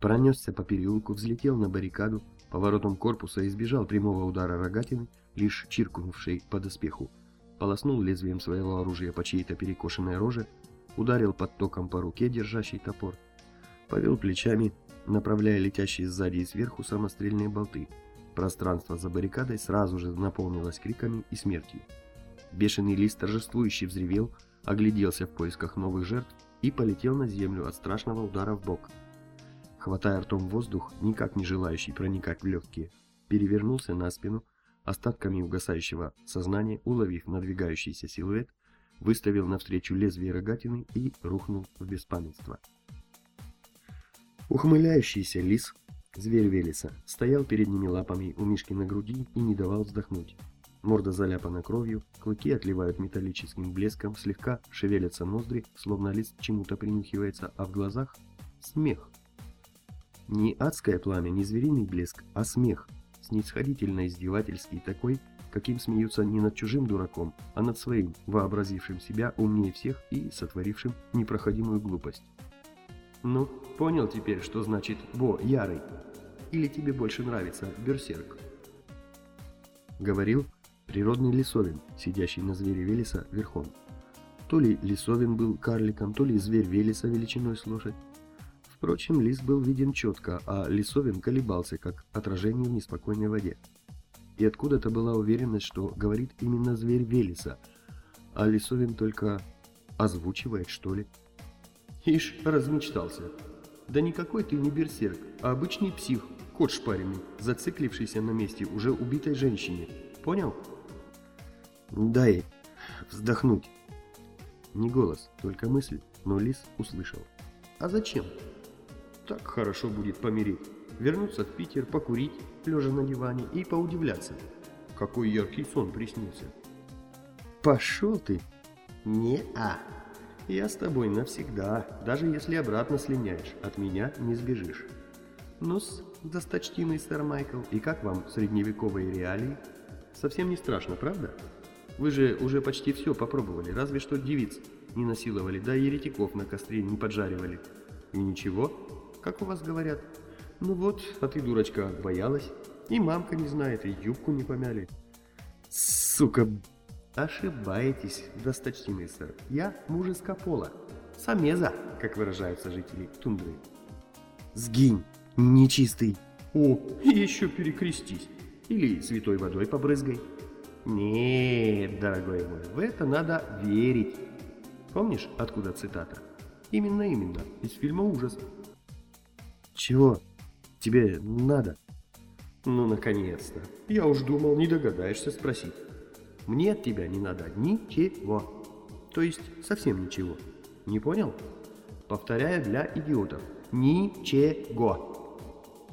Пронесся по переулку, взлетел на баррикаду, поворотом корпуса избежал прямого удара рогатины, лишь чиркнувшей по доспеху, полоснул лезвием своего оружия по чьей-то перекошенной роже, ударил под током по руке, держащей топор, повел плечами, направляя летящие сзади и сверху самострельные болты. Пространство за баррикадой сразу же наполнилось криками и смертью. Бешеный лист торжествующе взревел, огляделся в поисках новых жертв и полетел на землю от страшного удара в бок. Хватая ртом воздух, никак не желающий проникать в легкие, перевернулся на спину, остатками угасающего сознания, уловив надвигающийся силуэт, выставил навстречу лезвие рогатины и рухнул в беспамятство. Ухмыляющийся лис, зверь Велеса, стоял передними лапами у Мишки на груди и не давал вздохнуть. Морда заляпана кровью, клыки отливают металлическим блеском, слегка шевелятся ноздри, словно лист чему-то принюхивается, а в глазах смех. Не адское пламя, не звериный блеск, а смех, снисходительно-издевательский такой, каким смеются не над чужим дураком, а над своим, вообразившим себя умнее всех и сотворившим непроходимую глупость. Ну, понял теперь, что значит «бо, ярый»? Или тебе больше нравится «берсерк»? Говорил природный лесовин, сидящий на звере Велеса верхом. То ли лесовин был карликом, то ли зверь Велеса величиной с лошадь. Впрочем, лис был виден четко, а лесовин колебался, как отражение в неспокойной воде. И откуда-то была уверенность, что говорит именно зверь Велеса, а лесовин только озвучивает, что ли. Ишь, размечтался. Да никакой ты не берсерк, а обычный псих, кот шпаренный, зациклившийся на месте уже убитой женщине. Понял? Дай вздохнуть. Не голос, только мысль, но лис услышал. А зачем? Так хорошо будет помереть. Вернуться в Питер, покурить, лежа на диване, и поудивляться. Какой яркий сон приснился. Пошел ты. Не-а. Я с тобой навсегда, даже если обратно слиняешь, от меня не сбежишь. Ну-с, досточтимый сэр Майкл, и как вам средневековые реалии? Совсем не страшно, правда? Вы же уже почти все попробовали, разве что девиц не насиловали, да еретиков на костре не поджаривали. И ничего, как у вас говорят. Ну вот, а ты, дурочка, боялась. И мамка не знает, и юбку не помяли. Сука, Ошибаетесь, досточтимый сэр. Я мужеского пола. Самеза, как выражаются жители тундры. Сгинь, нечистый. О, еще перекрестись. Или святой водой побрызгай. Нет, дорогой мой, в это надо верить. Помнишь, откуда цитата? Именно, именно, из фильма «Ужас». Чего? Тебе надо? Ну, наконец-то. Я уж думал, не догадаешься спросить. Мне от тебя не надо ничего. То есть совсем ничего. Не понял? Повторяю для идиотов. Ничего.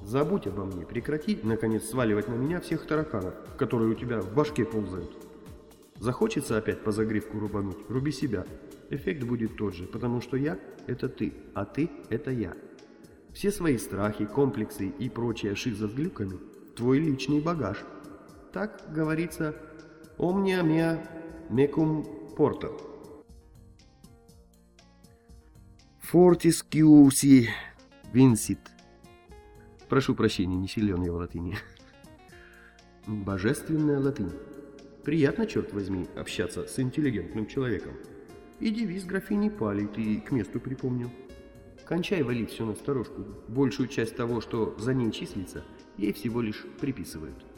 Забудь обо мне, прекрати, наконец, сваливать на меня всех тараканов, которые у тебя в башке ползают. Захочется опять по загривку рубануть, руби себя. Эффект будет тот же, потому что я – это ты, а ты – это я. Все свои страхи, комплексы и прочая шиза с глюками – твой личный багаж. Так говорится Omnia mea mecum porta. Fortis quiusi vincit. Прошу прощения, не силен я в латыни. Божественная латынь. Приятно, черт возьми, общаться с интеллигентным человеком. И девиз графини Пали ты к месту припомнил. Кончай валить все на сторожку. Большую часть того, что за ней числится, ей всего лишь приписывают.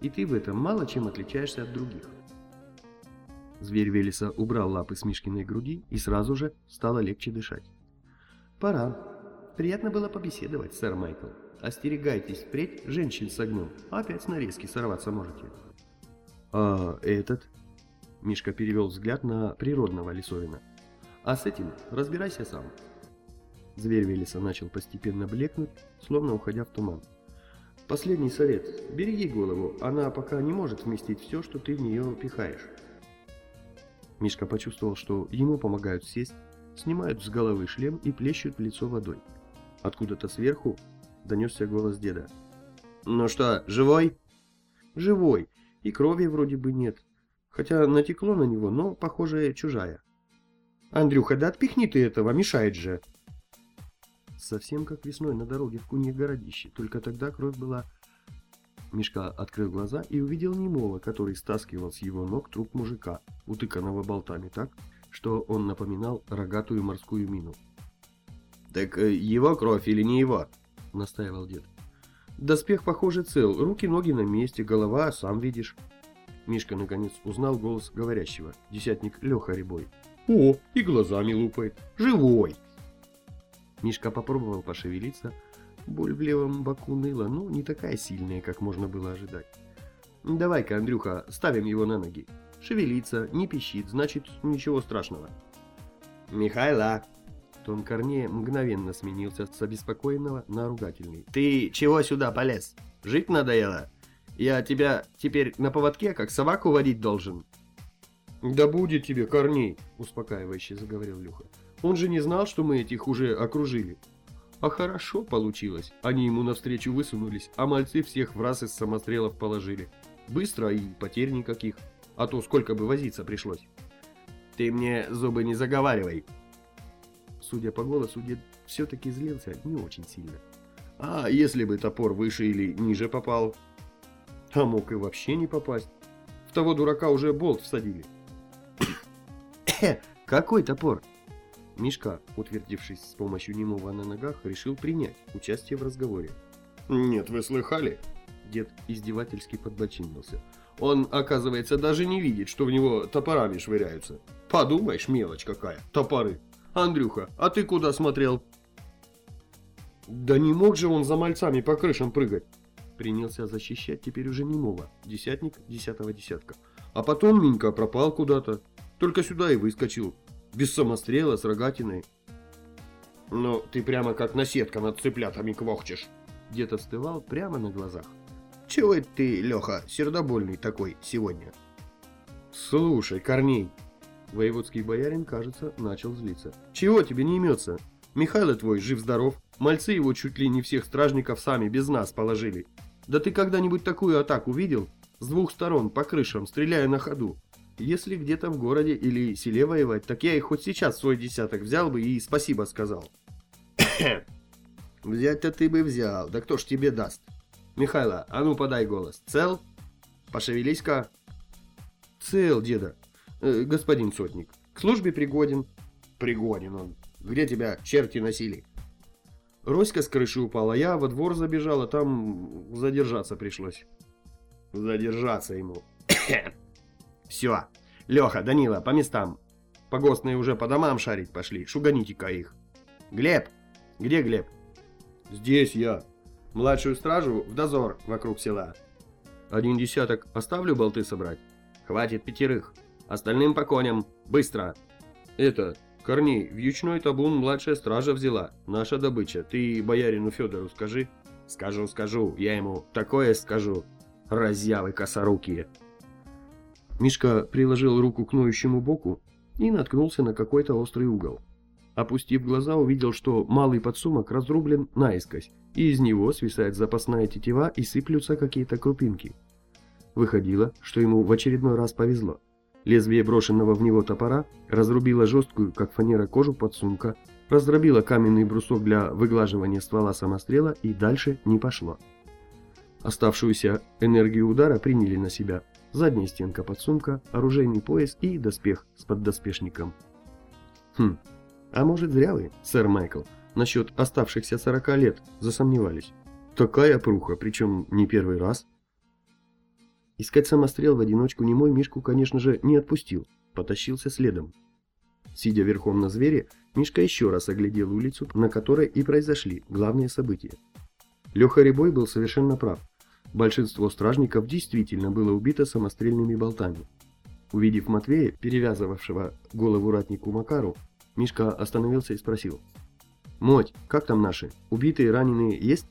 И ты в этом мало чем отличаешься от других. Зверь Велеса убрал лапы с Мишкиной груди и сразу же стало легче дышать. «Пора. Приятно было побеседовать, сэр Майкл. Остерегайтесь впредь женщин с огнем. Опять с нарезки сорваться можете». «А этот?» Мишка перевел взгляд на природного лесовина. А с этим разбирайся сам. Зверь Велеса начал постепенно блекнуть, словно уходя в туман. Последний совет. Береги голову, она пока не может вместить все, что ты в нее пихаешь. Мишка почувствовал, что ему помогают сесть, снимают с головы шлем и плещут в лицо водой. Откуда-то сверху донесся голос деда. «Ну что, живой?» «Живой. И крови вроде бы нет. Хотя натекло на него, но, похоже, чужая». «Андрюха, да отпихни ты этого, мешает же!» Совсем как весной на дороге в Кунье городище, только тогда кровь была... Мишка открыл глаза и увидел немого, который стаскивал с его ног труп мужика, утыканного болтами так, что он напоминал рогатую морскую мину. «Так э, его кровь или не его?» — настаивал дед. «Доспех, похоже, цел, руки-ноги на месте, голова, сам видишь». Мишка наконец узнал голос говорящего, десятник Леха Рябой. «О, и глазами лупает. Живой!» Мишка попробовал пошевелиться. Боль в левом боку ныла, но не такая сильная, как можно было ожидать. «Давай-ка, Андрюха, ставим его на ноги. Шевелится, не пищит, значит, ничего страшного». «Михайла!» Тон Корнея мгновенно сменился с обеспокоенного на ругательный. «Ты чего сюда полез? Жить надоело? Я тебя теперь на поводке, как собаку водить должен?» «Да будет тебе, Корней!» – успокаивающе заговорил Люха. Он же не знал, что мы этих уже окружили. А хорошо получилось. Они ему навстречу высунулись, а мальцы всех в раз из самострелов положили. Быстро и потерь никаких. А то сколько бы возиться пришлось. Ты мне зубы не заговаривай. Судя по голосу, дед все-таки злился не очень сильно. А если бы топор выше или ниже попал? А мог и вообще не попасть. В того дурака уже болт всадили. [COUGHS] Какой топор? Мишка, утвердившись с помощью немого на ногах, решил принять участие в разговоре. «Нет, вы слыхали?» Дед издевательски подбочинился. «Он, оказывается, даже не видит, что в него топорами швыряются. Подумаешь, мелочь какая, топоры. Андрюха, а ты куда смотрел?» «Да не мог же он за мальцами по крышам прыгать!» Принялся защищать теперь уже немого, десятник десятого десятка. А потом Минька пропал куда-то. Только сюда и выскочил. Без самострела, с рогатиной. Ну, ты прямо как наседка над цыплятами квохчешь. Дед остывал прямо на глазах. Чего это ты, Леха, сердобольный такой сегодня? Слушай, Корней. Воеводский боярин, кажется, начал злиться. Чего тебе не имется? Михайло твой жив-здоров. Мальцы его чуть ли не всех стражников сами без нас положили. Да ты когда-нибудь такую атаку видел? С двух сторон, по крышам, стреляя на ходу. Если где-то в городе или селе воевать, так я и хоть сейчас свой десяток взял бы и спасибо сказал. [COUGHS] Взять-то ты бы взял, да кто ж тебе даст? Михайло, а ну подай голос. Цел? Пошевелись-ка. Цел, деда. Э, господин сотник. К службе пригоден. Пригоден он. Где тебя черти носили? Роська с крыши упала, я во двор забежала, там задержаться пришлось. Задержаться ему. [COUGHS] Все. Леха, Данила, по местам. Погостные уже по домам шарить пошли. Шуганите-ка их. Глеб! Где Глеб? Здесь я. Младшую стражу в дозор вокруг села. Один десяток оставлю болты собрать? Хватит пятерых. Остальным по коням. Быстро. Это, Корней, вьючной табун младшая стража взяла. Наша добыча. Ты боярину Федору скажи. Скажу, скажу. Я ему такое скажу. Разъявы косорукие. Мишка приложил руку к ноющему боку и наткнулся на какой-то острый угол. Опустив глаза, увидел, что малый подсумок разрублен наискось, и из него свисает запасная тетива и сыплются какие-то крупинки. Выходило, что ему в очередной раз повезло. Лезвие брошенного в него топора разрубило жесткую, как фанера, кожу подсумка, раздробило каменный брусок для выглаживания ствола самострела и дальше не пошло. Оставшуюся энергию удара приняли на себя задняя стенка подсумка, оружейный пояс и доспех с поддоспешником. Хм, а может зря вы, сэр Майкл, насчет оставшихся 40 лет засомневались? Такая пруха, причем не первый раз. Искать самострел в одиночку немой Мишку, конечно же, не отпустил, потащился следом. Сидя верхом на звере, Мишка еще раз оглядел улицу, на которой и произошли главные события. Леха Рябой был совершенно прав. Большинство стражников действительно было убито самострельными болтами. Увидев Матвея, перевязывавшего голову ратнику Макару, Мишка остановился и спросил. «Моть, как там наши? Убитые, раненые есть?»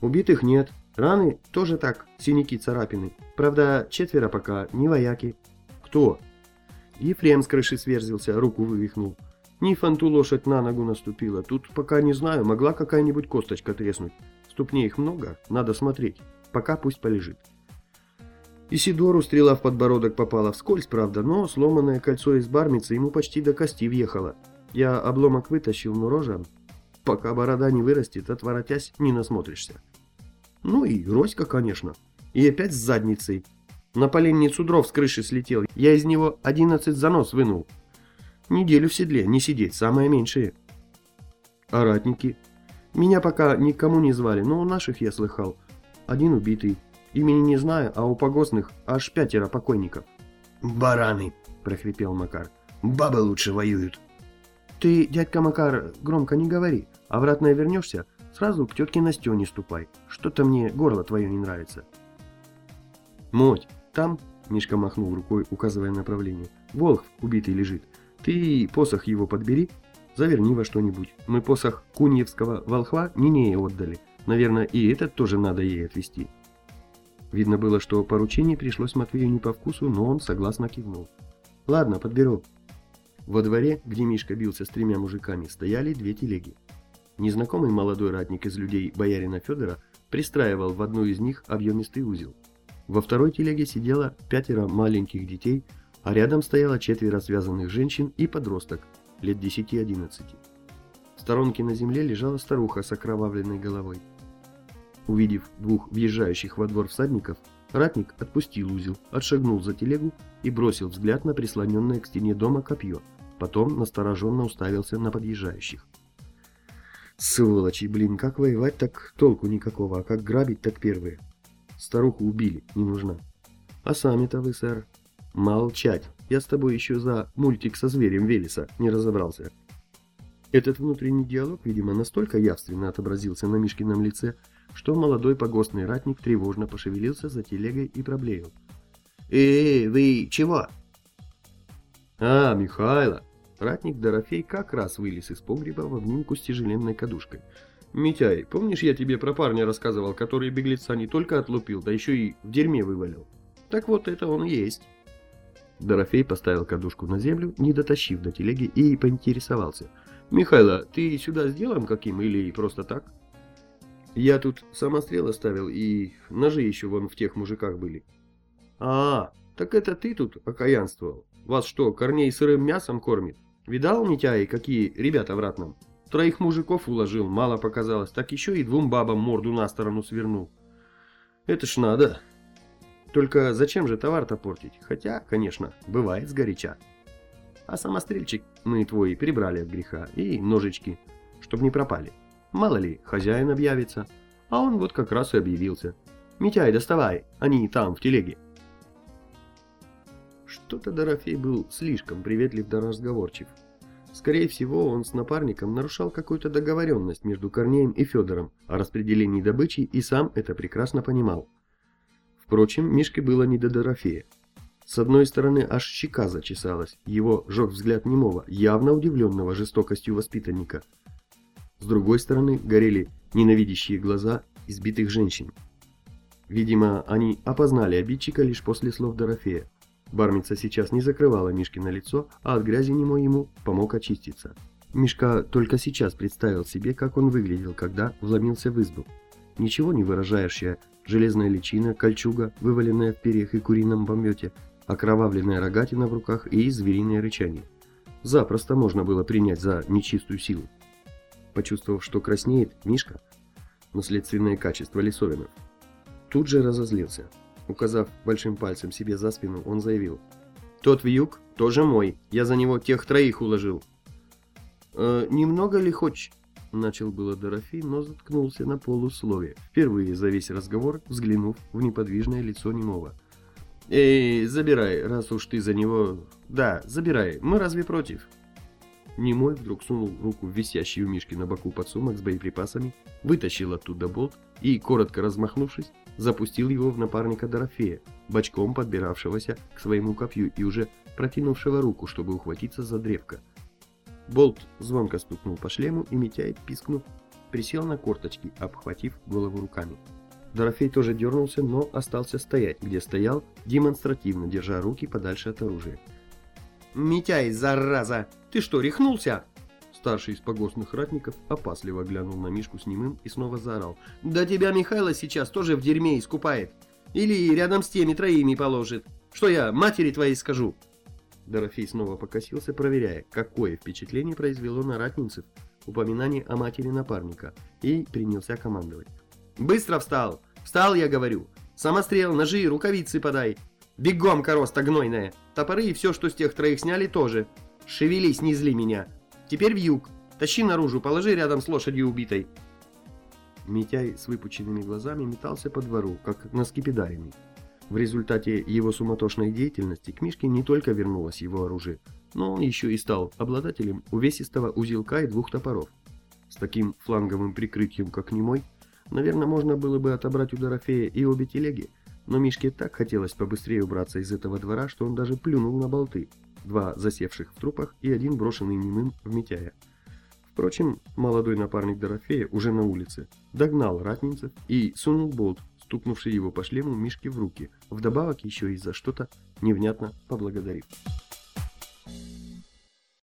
«Убитых нет. Раны тоже так, синяки, царапины. Правда, четверо пока, не вояки». «Кто?» Ефрем с крыши сверзился, руку вывихнул. Нифанту лошадь на ногу наступила. Тут пока не знаю, могла какая-нибудь косточка треснуть. Ступней их много, надо смотреть. Пока пусть полежит. Исидору стрела в подбородок попала вскользь, правда, но сломанное кольцо из бармицы ему почти до кости въехало. Я обломок вытащил, но рожа... Пока борода не вырастет, отворотясь, не насмотришься. Ну и Роська, конечно. И опять с задницей. На поленницу дров с крыши слетел. Я из него одиннадцать занос вынул. Неделю в седле, не сидеть, самое меньшее. А ратники? Меня пока никому не звали, но у наших я слыхал. Один убитый. Имени не знаю, а у погостных аж пятеро покойников. «Бараны!» – прохрипел Макар. «Бабы лучше воюют!» «Ты, дядька Макар, громко не говори. Обратно вернешься, сразу к тетке Настене ступай. Что-то мне горло твое не нравится». «Моть, там...» – Мишка махнул рукой, указывая направление. «Волх убитый лежит. Ты посох его подбери, заверни во что-нибудь. Мы посох куньевского волхва Нинее отдали. Наверное, и этот тоже надо ей отвезти. Видно было, что поручение пришлось Матвею не по вкусу, но он согласно кивнул. «Ладно, подберу». Во дворе, где Мишка бился с тремя мужиками, стояли две телеги. Незнакомый молодой ратник из людей боярина Федора пристраивал в одну из них объемистый узел. Во второй телеге сидело пятеро маленьких детей, а рядом стояло четверо связанных женщин и подросток, лет 10-11. В сторонке на земле лежала старуха с окровавленной головой. Увидев двух въезжающих во двор всадников, ратник отпустил узел, отшагнул за телегу и бросил взгляд на прислоненное к стене дома копье, потом настороженно уставился на подъезжающих. Сволочи, блин, как воевать так толку никакого, а как грабить так первые. Старуху убили, не нужна. А сами-то вы, сэр, Молчать. Я с тобой еще за мультик со зверем Велеса не разобрался. Этот внутренний диалог, видимо, настолько явственно отобразился на Мишкином лице, что молодой погостный ратник тревожно пошевелился за телегой и проблеял. «Эй, вы чего?» «А, Михайло!» Ратник Дорофей как раз вылез из погреба в обнимку с тяжеленной кадушкой. «Митяй, помнишь, я тебе про парня рассказывал, который беглеца не только отлупил, да еще и в дерьме вывалил? Так вот, это он и есть». Дорофей поставил кадушку на землю, не дотащив до телеги, и поинтересовался. «Михайло, ты сюда с делом каким или просто так?» «Я тут самострел оставил, и ножи еще вон в тех мужиках были». «А, так это ты тут окаянствовал? Вас что, корней сырым мясом кормит? Видал, Митяй, какие ребята в ратном? Троих мужиков уложил, мало показалось, так еще и двум бабам морду на сторону свернул. Это ж надо!» Только зачем же товар-то портить? Хотя, конечно, бывает сгоряча. А самострельчик мы твой прибрали от греха. И ножички, чтоб не пропали. Мало ли, хозяин объявится. А он вот как раз и объявился. Митяй, доставай, они там, в телеге. Что-то Дорофей был слишком приветлив да разговорчив. Скорее всего, он с напарником нарушал какую-то договоренность между Корнеем и Федором о распределении добычи и сам это прекрасно понимал. Впрочем, Мишке было не до Дорофея. С одной стороны, аж щека зачесалась, его жег взгляд немого, явно удивленного жестокостью воспитанника. С другой стороны, горели ненавидящие глаза избитых женщин. Видимо, они опознали обидчика лишь после слов Дорофея. Бармица сейчас не закрывала Мишкино лицо, а от грязи немо ему помог очиститься. Мишка только сейчас представил себе, как он выглядел, когда вломился в избу. Ничего не выражающая железная личина, кольчуга, вываленная в перьях и курином помете, окровавленная рогатина в руках и звериное рычание. Запросто можно было принять за нечистую силу. Почувствовав, что краснеет, Мишка, наследственное качество лесовинов, тут же разозлился. Указав большим пальцем себе за спину, он заявил. «Тот вьюг тоже мой, я за него тех троих уложил». «Э, «Немного ли хочешь?» Начал было Дорофей, но заткнулся на полусловие, впервые за весь разговор взглянув в неподвижное лицо немого. «Эй, забирай, раз уж ты за него... Да, забирай, мы разве против?» Немой вдруг сунул руку в висящий у Мишки на боку подсумок с боеприпасами, вытащил оттуда болт и, коротко размахнувшись, запустил его в напарника Дорофея, бочком подбиравшегося к своему копью и уже протянувшего руку, чтобы ухватиться за древко. Болт звонко стукнул по шлему, и Митяй, пискнув, присел на корточки, обхватив голову руками. Дорофей тоже дернулся, но остался стоять, где стоял, демонстративно держа руки подальше от оружия. «Митяй, зараза! Ты что, рехнулся?» Старший из погостных ратников опасливо глянул на Мишку с немым и снова заорал. «Да тебя Михайло сейчас тоже в дерьме искупает! Или рядом с теми троими положит! Что я матери твоей скажу?» Дорофей снова покосился, проверяя, какое впечатление произвело на ратницев упоминание о матери напарника, и принялся командовать. «Быстро встал! Встал, я говорю! Самострел, ножи, рукавицы подай! Бегом, короста гнойная! Топоры и все, что с тех троих сняли, тоже! Шевелись, не зли меня! Теперь в юг! Тащи наружу, положи рядом с лошадью убитой!» Митяй с выпученными глазами метался по двору, как на скипидаренный. В результате его суматошной деятельности к Мишке не только вернулось его оружие, но он еще и стал обладателем увесистого узелка и двух топоров. С таким фланговым прикрытием, как немой, наверное, можно было бы отобрать у Дорофея и обе телеги, но Мишке так хотелось побыстрее убраться из этого двора, что он даже плюнул на болты, два засевших в трупах и один брошенный немым в Митяя. Впрочем, молодой напарник Дорофея уже на улице догнал ратницев и сунул болт стукнувший его по шлему Мишке в руки, вдобавок еще и за что-то невнятно поблагодарив.